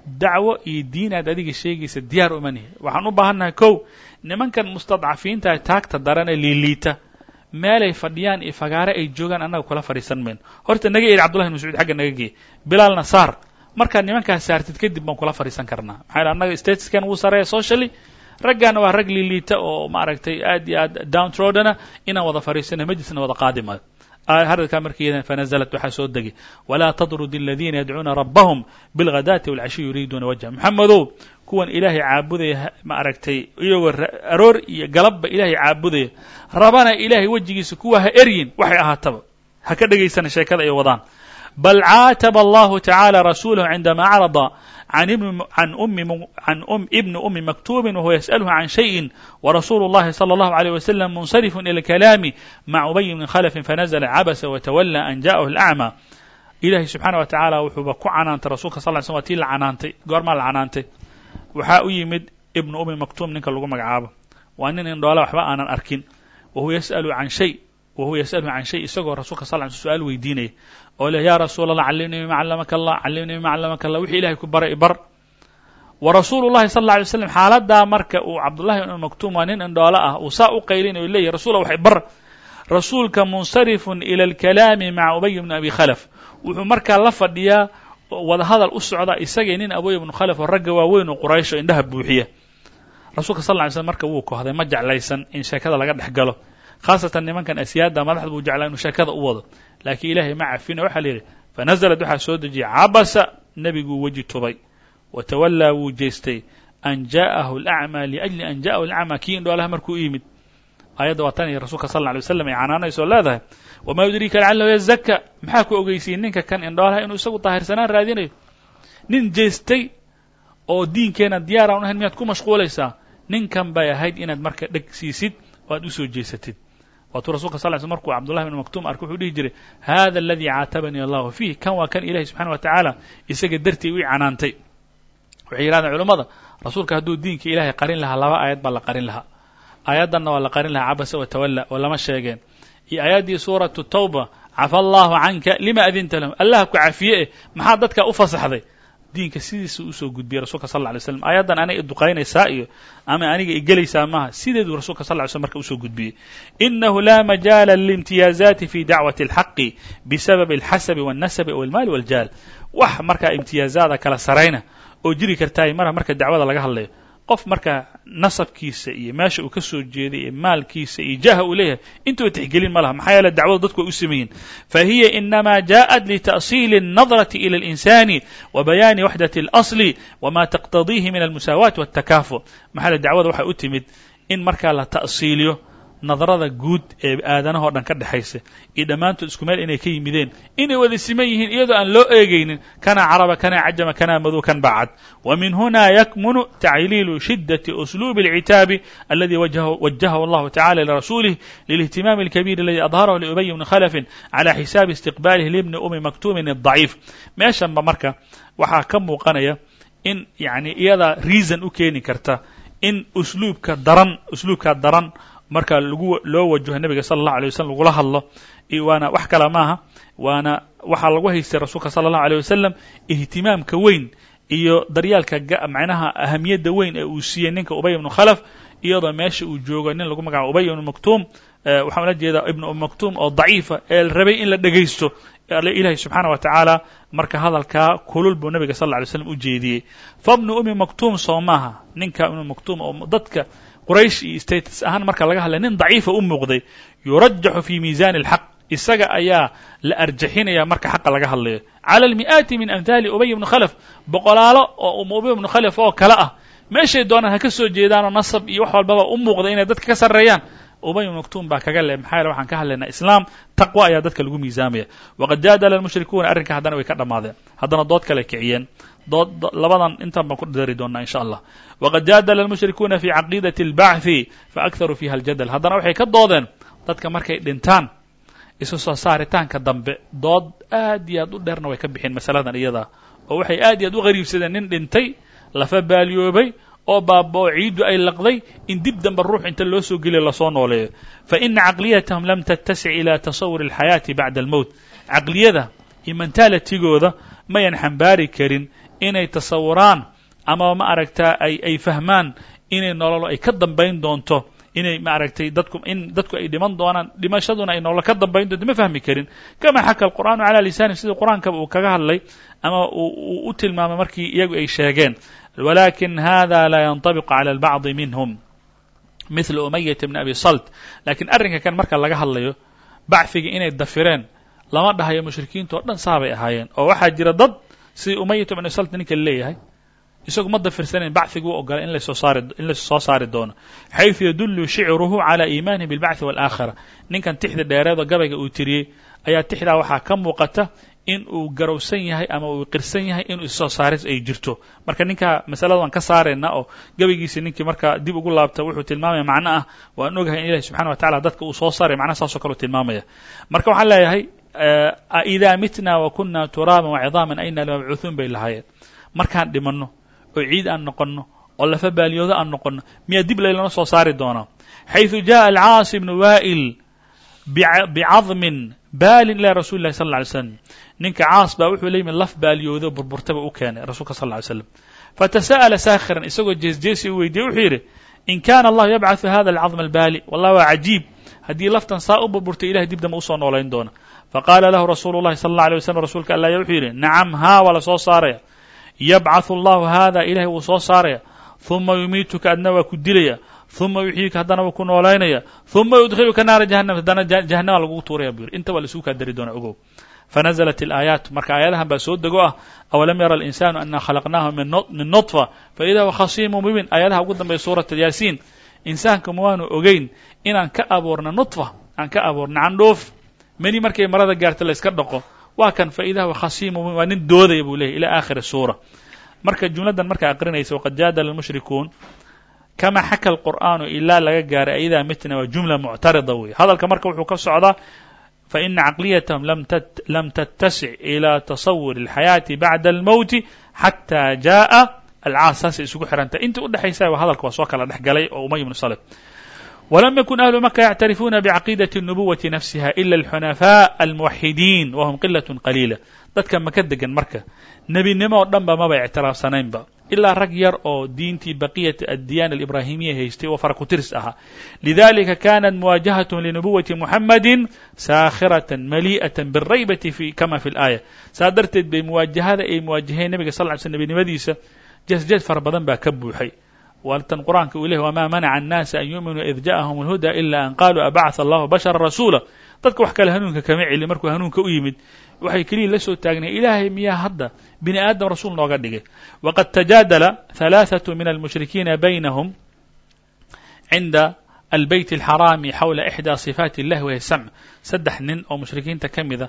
Dacwo iyo diin aad adiga sheegaysa diyaar umanihi waxaan u baahannahay kow nimankan mustadcafiintaah taagta daranee liiliita meelay fadhiyaan iyo fagaare ay joogaan annaga kula fadhiisan mayno horta naga eri cbdullahi ibn mascuud xagga naga gee bilaalna saar markaad nimankaas saartid kadib baan kula fadhiisan karnaa. Maxaa annaga statuskan wuu sareeya socially. Raggaana waa rag liiliita oo maaragtay aad iyo aad downtrodana inaan wada fadhiisana majlisna wada qaadi harirkaa markiyada fanazlat waxaa soo degay walaa tadrud aladiina yadcuuna rabbahum bilghadaati walcashiy yuriiduuna wajha moxamedow kuwan ilaahay caabudaya ma aragtay iyagoo aroor iyo galabba ilaahay caabudaya rabana ilaahay wejigiisa kuwa ha eryin waxay ahaataba ha ka dhegaysana sheekada ay wadaan bal caataba allahu tacaalى rasuulahu cindama acrada can ibni umi maktubi wahuwa yasأlhu can shayءi warasuulu اllahi salى اllahu عalيه waslm munsarifu ilى اlkalaami maca ubay bni khlfi fanazla cabasa watawalى an jaءahu اlأcmى ilahay subxaana wa tacaala wuxuuba ku canaantay rasulka sal sl wa tii la canaantay goormaa la canaantay waxaa u yimid ibnu umi maktuum ninka lagu magacaabo waa nin indhoola waxba aanan arkin wahuwa yas'alu can shay wahuwa yas'alu can shay isagoo rasuulka sal l su-aal weydiinaya oo leh yaa rasuul allah callimnii mima callamaka allah callimnii mima callamaka allah wixii ilahay ku baray ibar wa rasuulu llahi sal alla alay slam xaaladdaa marka uu cabdullahi ibnu maktuum waa nin indhoolo ah uu saa u qaylin o leeyahy rasuula wax ibar rasuulka munsarifun ila alkalaami maca ubay bni abi khalaf. Wuxuu markaa la fadhiyaa wada u socda isagii nin abooy ibnu khalaf oo ragga waaweyn oo quraysh oo indhaha buuxiya. Rasuulka sal ly slm marka wuu kohday ma jeclaysan in sheekada laga dhex galo khaasatan nimankan asyaada madaxda buu jeclaa inuu sheekada u wado laakiin ilaahay ma cafina waxaa la yidhi fanazlad waxaa soo dejiyay cabasa nebiguu weji tubay. Watawallaa wuu jeestay. An jaa'ahu alacmaa liajli an ja'ahu alacmaa kii indhoolaha markuu u yimid. Aayadda waa tan iyo rasuulka sal lla alay waslam ay canaanayso o leedahay. Wamaa yudriika lacalahu yazaka maxaa ku ogeysiiyey ninka kan indhoolaha inuu isagu daahirsanaan raadinayo? Nin jeestay oo diinkeena diyaar aan ahayn miyaad ku mashquulaysaa ninkan bay ahayd inaad marka dheg siisid oo aad u soo jeesatid waatuu rasulka sal sl markuu cabdullahi bn maktuum arkay wuxuu dhihi jiray hada aladii caatabanii allahu fiih kan waa kan ilahi subxana wa tacaala isaga dartii ii canaantay. Waxay yidhahdeen culammada rasuulka hadduu diinka ilaahay qarin lahaa laba aayad baa la qarin lahaa. Aayaddanna waa la qarin lahaa cabasa watawalla oo lama sheegeen. Iyo aayaddii suuratu tawba cafa allahu canka lima adinta lahum allah ku cafiye eh maxaa dadka u fasaxday diinka sidiisa u soo gudbiyey rasulka sal alay slam aayaddan anay iduqaynaysaa iyo ama aniga igelaysaa maaha sideeduu rasulka sal ly slm marka u soo gudbiyey. Inahu la majaala lilimtiyaazaati fi dacwati alxaqi bisababi alxasabi walnasabi aw almaali waljaal wax markaa imtiyaazaada kala sarayna oo jiri kartaay mara marka dacwada laga hadlayo qof marka nasabkiisa iyo meesha uu ka soo jeeday iyo maalkiisa iyo jaha uu leeyahay intuba tixgelin ma laha maxaa yeele dacwadu dadku way u sameeyiin fahiya inama jaءat lita'siili الnadraةi ilى الإnsani wa bayaani waxdaة الأصli wma taqtadiihi min almusaawaati wالtakaafu maxaa le dacwada waxay u timid in markaa la ta'siiliyo nadrada guud ee aadanahoo dhan ka dhexaysa iyo dhammaantood isku meel inay ka yimideen inay wada siman yihiin iyadoo aan loo eegaynin kana caraba kana cajama kana madow kan bacad wa min huna yakmunu tacliilu shidaةi usluubi اlcitaabi aladi wajahahu allahu tacala lirasuulih lilاhtimaami اlkabiir aladi adharahu liubay bni khalafin cala xisaabi istiqbaalihi libni umi maktuumin الضaciif meeshanba marka waxaa ka muuqanaya in yani iyada reason u keeni karta in usluubka daran usluubka daran marka lagu loo wajaho nebiga sala allahu alay waslm lagula hadlo waana wax kale maaha waana waxaa lagu haystay rasuulka sala allahu alيyh wasalam ihtimaamka weyn iyo daryaalka macnaha ahamiyadda weyn ee uu siiyey ninka ubay ibnu khalaf iyadoo meesha uu joogo nin lagu magacaabo ubay ibnu maktuum waxaan ula jeedaa ibnu maktuum oo daciifa ee rabay in la dhegaysto ilahi subxaana wa tacaala marka hadalkaa kulul buu nabiga sal lla alay slam u jeediyey. Fabnu umi maktuum soo maaha ninka ibnu maktuum oo dadka quraysh iyo status ahaan marka laga hadlay nin daciifa u muuqday yurajaxu fi miisaani alxaq isaga ayaa la arjaxinaya marka xaqa laga hadlayo. Cala almi'aati min amhaali ubay ibnu khalaf boqolaalo oo ubay ibnu khalaf oo kale ah. Meeshay doonaan ha ka soo jeedaanoo nasab iyo wax walbaba u muuqda inay dadka ka sarreeyaan. Ubay ibnu maktuum baa kaga le maxaa yale waxaan ka hadlaynaa islaam taqwa ayaa dadka lagu miisaamaya. Waqad jaadala almushrikuuna arrinka haddana way ka dhammaadeen. Haddana dood kale kiciyeen dood labadan intaan baan ku dari doonaa in sha allah. Waqad jaadala almushrikuuna fi caqiidati اlbachi faakharuu fiha aljadal. Haddana waxay ka doodeen dadka markay dhintaan isu soo saaritaanka dambe dood aad iyo aad u dheerna way ka bixeen masaladan iyada. Oo waxay aad iyo aad u qariibsadeen nin dhintay lafa baaliyoobay oo baaba ciiddu ay laqday in dib dambe ruux inta loo soo geliya la soo nooleeyo. Fa ina caqliyatahum lam tattasic ila tasawuri alxayaati bacda almowt caqliyada iyo mentalitigooda mayan xambaari karin inay tasawuraan ama ma aragtaa ay ay fahmaan inay nololo ay ka dambayn doonto inay maaragtay dadku in dadku ay dhiman doonaan dhimashaduna ay noola ka dambayn doonto ma fahmi karin. Kama xaka alqur'aanu calaa lisaani sida qur'aankaba uu kaga hadlay ama uu u tilmaamay markii iyagu ay sheegeen. Walakin hada laa yanطabiqu cala albacdi minhum mithla umayata bni abi salt. Lakiin arrinka kan marka laga hadlayo bacfigii inay dafireen lama dhahayo mushrikiinta o dhan saabay ahaayeen. Oo waxaa jira dad sidii umayata bni salt ninka leeyahay isagu ma dafirsanayn bacثigu u ogolay in lasoo saari in lasoo saari doono xayثu yadulu shicruhu calى iimaanihi biاlbacثi wاlآakhira ninkan tixda dheereedo gabayga uu tiriyey ayaa tixdaa waxaa ka muuqata in uu garowsan yahay ama uu qirsan yahay inuu issoo saaris ay jirto marka ninkaa masalada waan ka saarayna oo gabaygiisi ninkii markaa dib ugu laabta wuxuu tilmaamaya macno ah waan ogahay in ilahi subxana wa tacala dadka uu soo saaray macnaha saasoo kale u tilmaamaya marka waxaan leeyahay aidaa mitna wa kuna turaaban wacidaaman ayna lamabcuuثuun bay lahaayeen markaan dhimanno oo ciid aan noqonno oo lafa baaliyoodo aan noqonno miyaa dib laylana soo saari doonaa xayثu jaءa alcaasi bnu wa'il bicadmin baalin ilaa rasuli lahi sal lla alay slam ninka caas baa wuxuu la yimid laf baaliyoodo burburtaba u keenay rasulka sal lla ly slam fatasa'ala saakhiran isagoo jeesjeesi u weydiiyey wuxuu yidhi in kana allahu yabcaثu hada alcadma albaali wallah waa cajiib haddii laftan saa u burburtay ilahay dib damba usoo noolayn doona faqaala lahu rasuulu llahi sala allah alay waslam rasuulka allah wuxuu yidhi nacam haa waa la soo saaraya yabcaثu allahu hada ilahay wuu soo saaraya ثuma yumiituka adna waa ku dilaya ثuma yuxyiika haddana wuu ku noolaynaya ثuma yudkhiluka naara jahanam haddana jahannama lagugu tuuraya buu yidhi inta waa laisugu kaa dari doona ogow fanazlat اlaayaat marka aayadahan baa soo dego ah awalam yara اlinsaanu ana khalaqnaahu min nطfa faida huwa khasiimu mubin aayadaha ugu dambeya suurat yaasiin insaanka ma waanu ogeyn inaan ka abuurna nuطfa aan ka abuurna candhoof meni markay marada gaarta layska dhaqo. Waa kan faaidaha khasiimu waa nin doodaya buu leyahy ilaa aakhiri suura. Marka jumladdan markaa aqrinaysa waqad jaadala almushrikuun kama xaka alqur'aanu ilaa laga gaaray idaa mitna waa jumla muctarida wey hadalka marka wuxuu ka socdaa faina caqliyatahum lam tattasic ilaa tasawuri اlxayaati bacda almowti xataa jaءa alcaas saasay isugu xihantah inta udhexaysa hadalka waa soo kala dhex oo umay ibnu salib. wlam yakun ahlu maka yactarifuuna bcaqiidaة الnubuwati nafsiha ila اlxunafaء almuwaxidiin wahum qilaة qaliila dadka maka degan marka nebinimo oo dhan ba maba ictiraafsanaynba ilaa rag yar oo diintii baqiyat addiyaana alibrahimiya haystay oo farakutiris ahaa lidalika kanat muwaajahaة linubuwati muxamadi saakhiraة maliئaة bالraybati kama fi اlaaya saa darteed bay muwaajahada ay muwaajaheen nebiga sal ly sl nebinimadiisa jesjes fara badan baa ka buuxay wtan qur'aanka uu leh wma manaca الnaasa an yuuminuu id ja'ahum اlhuda ila an qaluu abacث allahu bashara rasuula dadka wax kale hanuunka kama celin markuu hanuunka u yimid waxay keliya la soo taagnay ilaahay miyaa hadda bini aadam rasuul nooga dhigay waqad tajaadala ثalaaثaة min almushrikiina baynahum cinda albeyt اlxaraami xawla ixdaa صifaati اllahi wahiy samc saddex nin oo mushrikiinta ka mida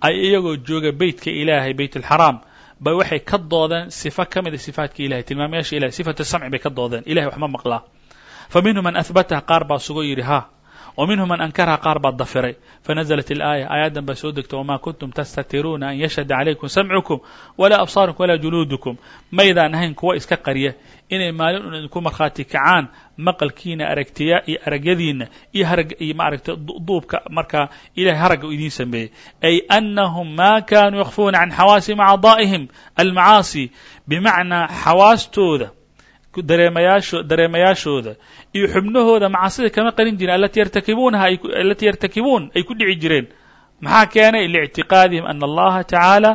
ay iyagoo jooga beytka ilaahay beyt اlxaraam bay waxay ka doodeen صifo ka mida صifaatka ilahay tilmaamayaasha ilahay sifatu samci bay ka doodeen. Ilahay wax ma maqlaa. Fa man ahbataha qaar baa sugo yidhi ha wa minhum man ankaraha qaar baa dafiray fanazlat اlaaya aayaddan baa soo degta wma kuntum tastatiruuna an yashhada calaykum samcukum walaa absaarukum walaa juluudukum maydaan ahayn kuwa iska qarya inay maalin un idinku markhaati kacaan maqalkiina aragtiya iyo aragyadiina iyo harag iyo maaragtay duubka markaa ilahay haragga u idiin sameeyey. Ay anahum ma kanuu yakfuuna can xawaasi macdaa'ihim almacaasi bimacnaa xawaastooda dareemayaasho dareemayaashooda iyo xubnahooda macaasida kama qarin jirin alati yartakibuunaha alati yartakibuun ay ku dhici jireen. Maxaa keenay? Liictiqaadihim ana allaha tacaala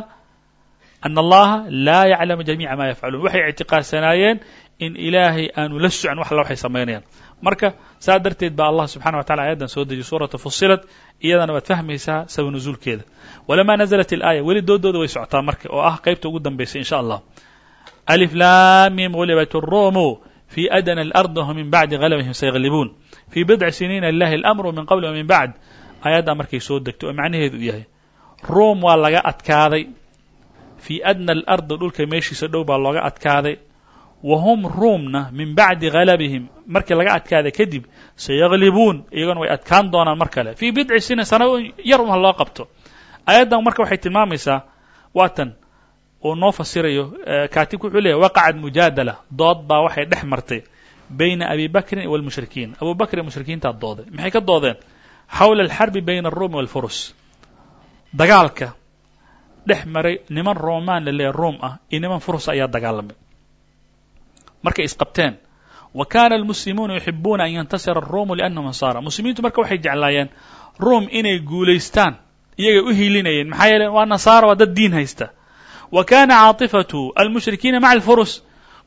ana allaha laa yaclamu jamiica ma yafcaluun waxay ictiqaadsanaayeen in ilaahay aanu la socon wax alla waxay samaynayaan marka saa darteed baa allah subxana wa tacala ayaddan soo dejiyay suurata fusilat iyadana waad fahmaysaa sabab nuzuulkeeda. Walamaa naزlat ilaaya weli doodooda way socotaa marka oo ah qaybta ugu dambaysa in sha allah alif laamim gulibat الrumu fi adna اlأrض whm min bacdi galabihim saygalibuun fii bidci siniina lilahi اlamru min qabli wa min bacd aayaddaa markay soo degto oo macnaheedu u yahay ruum waa laga adkaaday fii adna alardi dhulka meeshiisa dhow baa looga adkaaday wa hum ruumna min bacdi galabihim markii laga adkaada kadib sayaglibuun iyagona way adkaan doonaan mar kale fii bidci siniin sana yar un ha loo qabto aayaddan marka waxay tilmaamaysaa waatan uu noo fasirayo kaatibku wuxuu leeyahy waqacad mujaadala dood baa waxay dhex martay bayna abi bakrin wاlmushrikiin abu bakr iyo mushrikiintaa dooday maxay ka doodeen xawla alxarbi bayna aلruumi wاlfurus dagaalka dhex maray niman romaan la leeyahy ruum ah iyo niman furus ayaa dagaalamay markay isqabteen wa kana almuslimuuna yuxibuuna an yantasira aruumu liannahum nasaara muslimiintu marka waxay jeclaayeen ruum inay guulaystaan iyagay u hiilinayeen maxaa yeele waa nasaara waa dad diin haysta wa kana caatifatu almushrikiina maca alfurus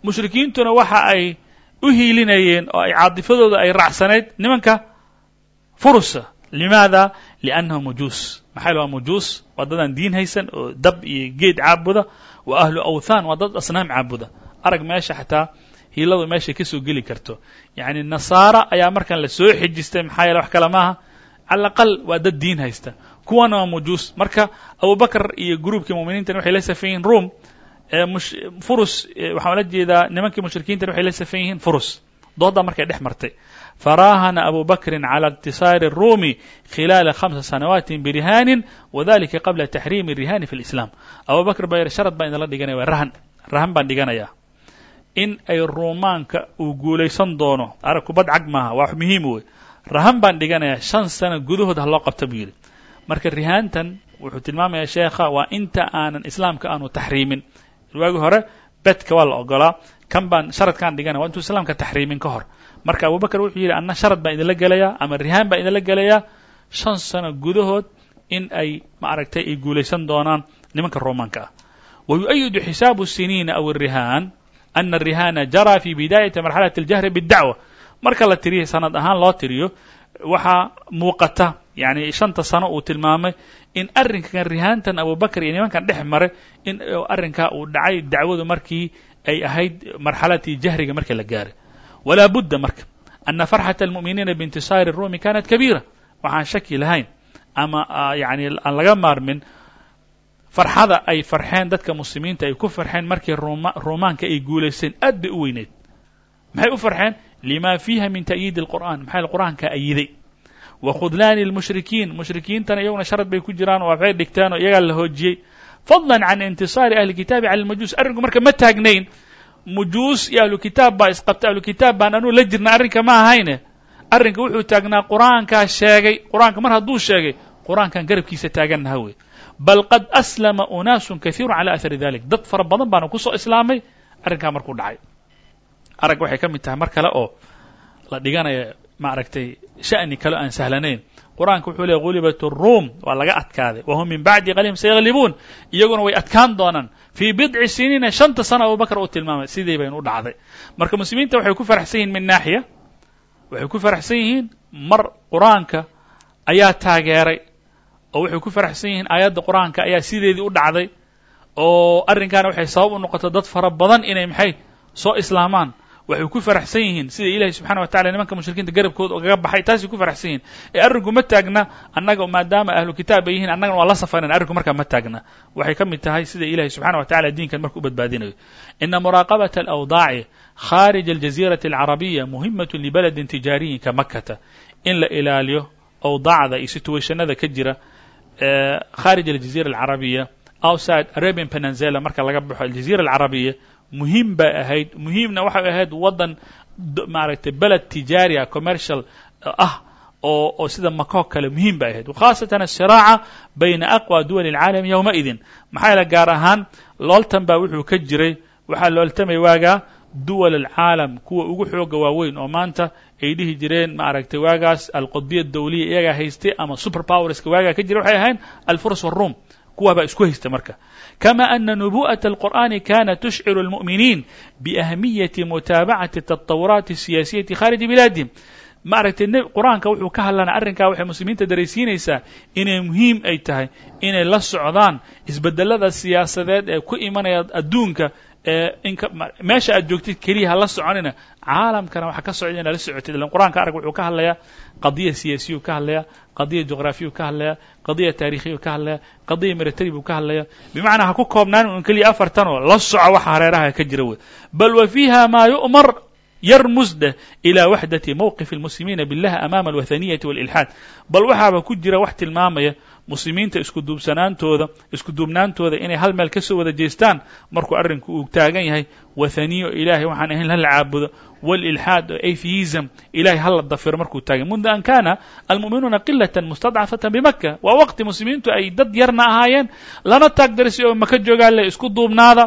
mushrikiintuna waxa ay u hiilinayeen oo ay caatifadooda ay raacsanayd nimanka furusa. limaada liannahum mujuus maxaa yele waa mujuus waa dadaan diin haysan oo dab iyo geed caabuda. wa ahlu awthaan. waa dad asnaam caabuda. arag meesha xataa hiiladu meeshay ka soo geli karto. yacni nasaara ayaa markan la soo xejistay maxaa yeele wax kale maaha. Cala waa dad diin haysta kuwana waa mujuus marka abubakr iyo gruubkii muminiintan waxay la safan yihiin room furus waxaan la jeedaa nimankii mushrikiintan waxay la safan yihiin furus dooddaa markay dhex martay faraahana abu bakrin calى اntisaari الrumi khilaala hamsa sanawaati birihaanin wadalika qabla taxriimi الrihani fi اlislam abu bakr baa yidhi sharad baan idinla dhiganaya waa rahan rahan baan dhiganayaa in ay ruumaanka uu guulaysan doono arag kubad cag maaha waa muhiim wey rahan baan dhiganayaa shan sano gudahood ha loo qabta buu yidhi marka rihaantan wuxuu tilmaamayaa sheekha waa inta aanan islaamka aanu taxriimin. Waagi hore bedka waa la ogolaa kan baan sharadkaan dhigana waa intuu islaamka taxriimin ka hor. Marka abubakr wuxuu yidhi anna sharad baan idinla gelayaa ama rihaan baan idinla gelayaa. Shan sano gudahood in ay ma aragtay ay guulaysan doonaan nimanka romanka ah. Wa yu-ayidu xisaabu siniina aw arihaan ana arihaana jaraa fi bidaayati marxalati اljahri bاdacwa marka la tiriyo sanad ahaan loo tiriyo waxaa muuqata yani shanta sano uu tilmaamay in arrinkan rihaantan abubakr iyo nimankan dhex maray in arrinkaa uu dhacay dacwadu markii ay ahayd marxalatii jahriga markii la gaaray walaa budda marka ana farxaة اlmu'miniina biintisaari الrumi kanat kabiira waxaan shaki lahayn ama yani aan laga maarmin farxada ay farxeen dadka muslimiinta ay ku farxeen markii ruumaanka ay guulaysteen aad bay u weyneyd maxay u farxeen lima fiiha min ta'yiidi اlqur'an maxaa qur'aanka ayiday wa khudlaani اlmushrikiin mushrikiintana iyaguna sharad bay ku jiraan oo waxbay dhigteen oo iyagaa la hoojiyey. Fadla can intisaari ahli kitaabi cala lmajuus arrinku marka ma taagnayn mujuus iyo ahlu kitaab baa isqabta ahlu kitaab baan anuu la jirna arrinka ma ahayne. Arrinka wuxuu taagnaa qur'aankaa sheegay. Qur'aanka mar hadduu sheegay qur'aankan garabkiisa taagannaha wey bal qad aslama unaasun kahiiru cala ahari dalik dad fara badan baana ku soo islaamay arrinkaa markuu dhacay. Arag waxay ka mid tahay mar kale oo la dhiganaya maaragtay sha'ni kale aan sahlanayn. Qur'aanka wuxuu leey gulibat الruum waa laga adkaaday. Wahum min bacdi qalihim sayaglibuun iyaguna way adkaan doonaan. Fii bidci siniina shanta sano abubakr uu tilmaamay. Sidii baynu u dhacday. Marka muslimiinta waxay ku faraxsan yihiin min naaxiya. Waxay ku faraxsan yihiin mar qur'aanka ayaa taageeray. Oo waxay ku faraxsan yihiin aayadda qur'aanka ayaa sideedii u dhacday. Oo arrinkaana waxay sabab u noqotay dad fara badan inay maxay soo islaamaan waxay ku faraxsan yihiin sida ilahi subxana wa tacala nimanka mushrikiinta garabkooda ogaga baxay taasay ku faraxsan yihiin ee arrinku ma taagna annaga maadaama ahlu kitaab ay yihiin annagana waa la safaynana arrinku ma taagna. Waxay ka mid tahay sida ilahi subxana wa tacala diinkan marka u badbaadinayo. Ina muraaqabata alawdaaci kharij aljaziirati alcarabiya muhimat libaladin tijaariyin ka makata in la ilaaliyo awdaacda situationada ka jira kharij aljaziira alcarabiya outside arabian penanzela marka laga baxo aljaziira alcarabiya muhiim bay ahayd. Muhiimna waxay ahayd waddan maaragtay beled tijaari ah commercial ah oo oo sida makoo kale muhiim bay ahayd. Khaasatan asiraaca bayna aqwa duwali اlcaalam yowmaidin maxaa yaele gaar ahaan looltan baa wuxuu ka jiray waxaa looltamay waagaa duwal alcaalam kuwa ugu xooga waaweyn oo maanta ay dhihi jireen maaragtay waagaas alqudbiya dawliya iyagaa haystay ama super powerska waagaa ka jira waxay ahayn alfurs wاrum kuwa baa isku haysta marka kama ana nubu'aة الqur'ani kana tushciru اlmu'miniin biأhmiyati mutaabacati التطawuraati الsiyaasiyati khariji bilaadihim maaragtay qur-aanka wuxuu ka hadlana arrinkaa waxay muslimiinta daraysiinaysaa inay muhiim ay tahay inay la socdaan isbedelada siyaasadeed ee ku imanaya adduunka meesha aad joogtid keliya ha la soconina caalamkana waxa ka socda inaad la socotid ilan qur-aanka arag wuxuu ka hadlayaa qadiya siyaasiyu ka hadlaya qadiya juqraafiyu ka hadlaya qadiya taarikhiyu ka hadlaya qadiya military buu ka hadlaya bimacnaa ha ku koobnaan un keliya afartan oo la soco waxa hareeraha ka jira wey bal wa fiiha maa yu'mar yarmusda ilى waxdati mowqif اlmuslimiina biاllah amaama alwathaniyati wاlilxaad bal waxaaba ku jira wax tilmaamaya muslimiinta iskuduubsanaantooda isku duubnaantooda inay hal meel ka soo wada jeestaan markuu arrinku uu taagan yahay wathaniyo ilahay waxaan ahayn hala caabudo. Wاlilxaad oo atheism ilahay hala dafiro markuu taagan. Munda an kana almu'minuuna qilata mustadcafata bimaka waa waqti muslimiintu ay dad yarna ahaayeen. Lana taagdarisay oo maka joogaan le isku duubnaada.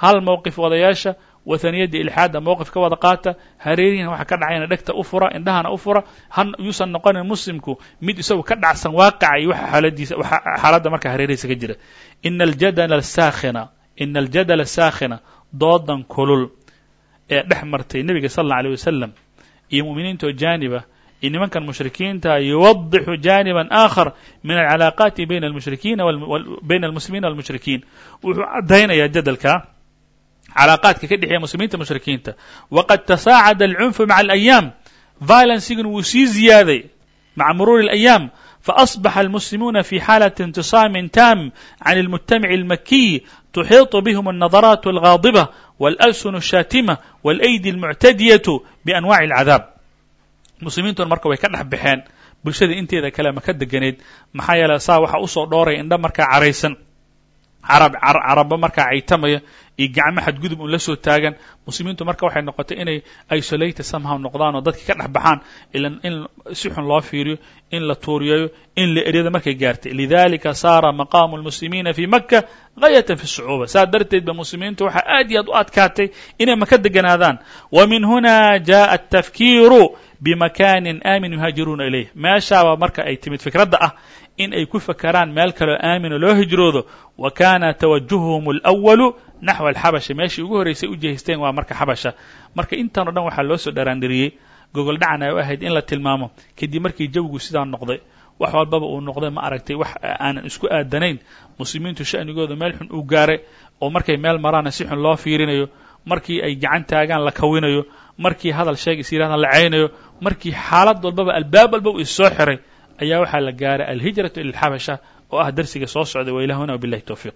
Hal mowqif wadayaasha wathaniyadda ilxaadda mowqif ka wada qaata hareerihin waxa ka dhacayna dhegta u fura indhahana u fura yuusan noqonin muslimku mid isagu ka dhacsan waaqaca iyo xaaladda marka hareerihiisa ka jira. Ina aljadala asaakhina ina aljadala asaakhina doodan kulul ee dhex martay nebiga sal alla alيh wasalam iyo mu'miniinta oo jaaniba iyo nimankan mushrikiinta yuwadixu janiba aakhar min alcalaaqaati bayna almuslimiina walmushrikiin. Wuxuu caddaynayaa jadalka calaaqaadka ka dhexeeya muslimiinta mushrikiinta. Waqad tasaacada alcunfu maca alayaam violensigan wuu sii ziyaaday maca muruuri alayaam faasbaxa almuslimuuna fi xaalati intisaamin taam can almujtamici almakiy tuxiitu bihum alnadaraat algaadiba walأlsun alshaatima walaydi almuctadiyatu bianwaci alcadaab. Muslimiintuna marka way ka dhex baxeen. Bulshada inteeda kale ma ka deganeed maxaa yeele saa waxaa u soo dhooray indha markaa caraysan. Carab carabo markaa caytamaya iyo gacmo xadgudub un la soo taagan muslimiintu marka waxay noqotay inay isolated somehow noqdaan oo dadki ka dhex baxaan ilan in si xun loo fiiriyo in la tuuriyayo in la eryado markay gaartay. Lidalika saara maqaamu lmuslimiina fi maka gayatan fi sucuuba. Saa darteed ba muslimiintu waxaa aad iyo aad u adkaatay inay maka deganaadaan. Wa min huna jaءa atafkiiru bimakaanin aamin yuhaajiruuna ilayh. Meeshaaba marka ay timid fikradda ah in ay ku fakaraan meel kaleo aamino loo hijroodo wa kaana tawajuhuhum alأwalu naxwa alxabasha. Meeshii ugu horraysay u jehisteen waa marka xabasha. Marka intan o dhan waxaa loo soo dharaandiriyey. Gogol dhacan ay u ahayd in la tilmaamo. Kadib markii jawigu sidaa noqday wax walbaba uu noqday ma aragtay wax aanan isku aadanayn. Muslimiintu sha'nigooda meel xun uu gaaray oo markay meel maraana si xun loo fiirinayo. Markii ay gacan taagaan la kawinayo. Markii hadal sheeg is la caynayo. Markii xaalad walbaba albaab walba uu issoo xiray ayaa waxaa la gaaray alhijratu ila alxabasha oo ah darsiga soo socday wa ilahuna wabillahi towfiiq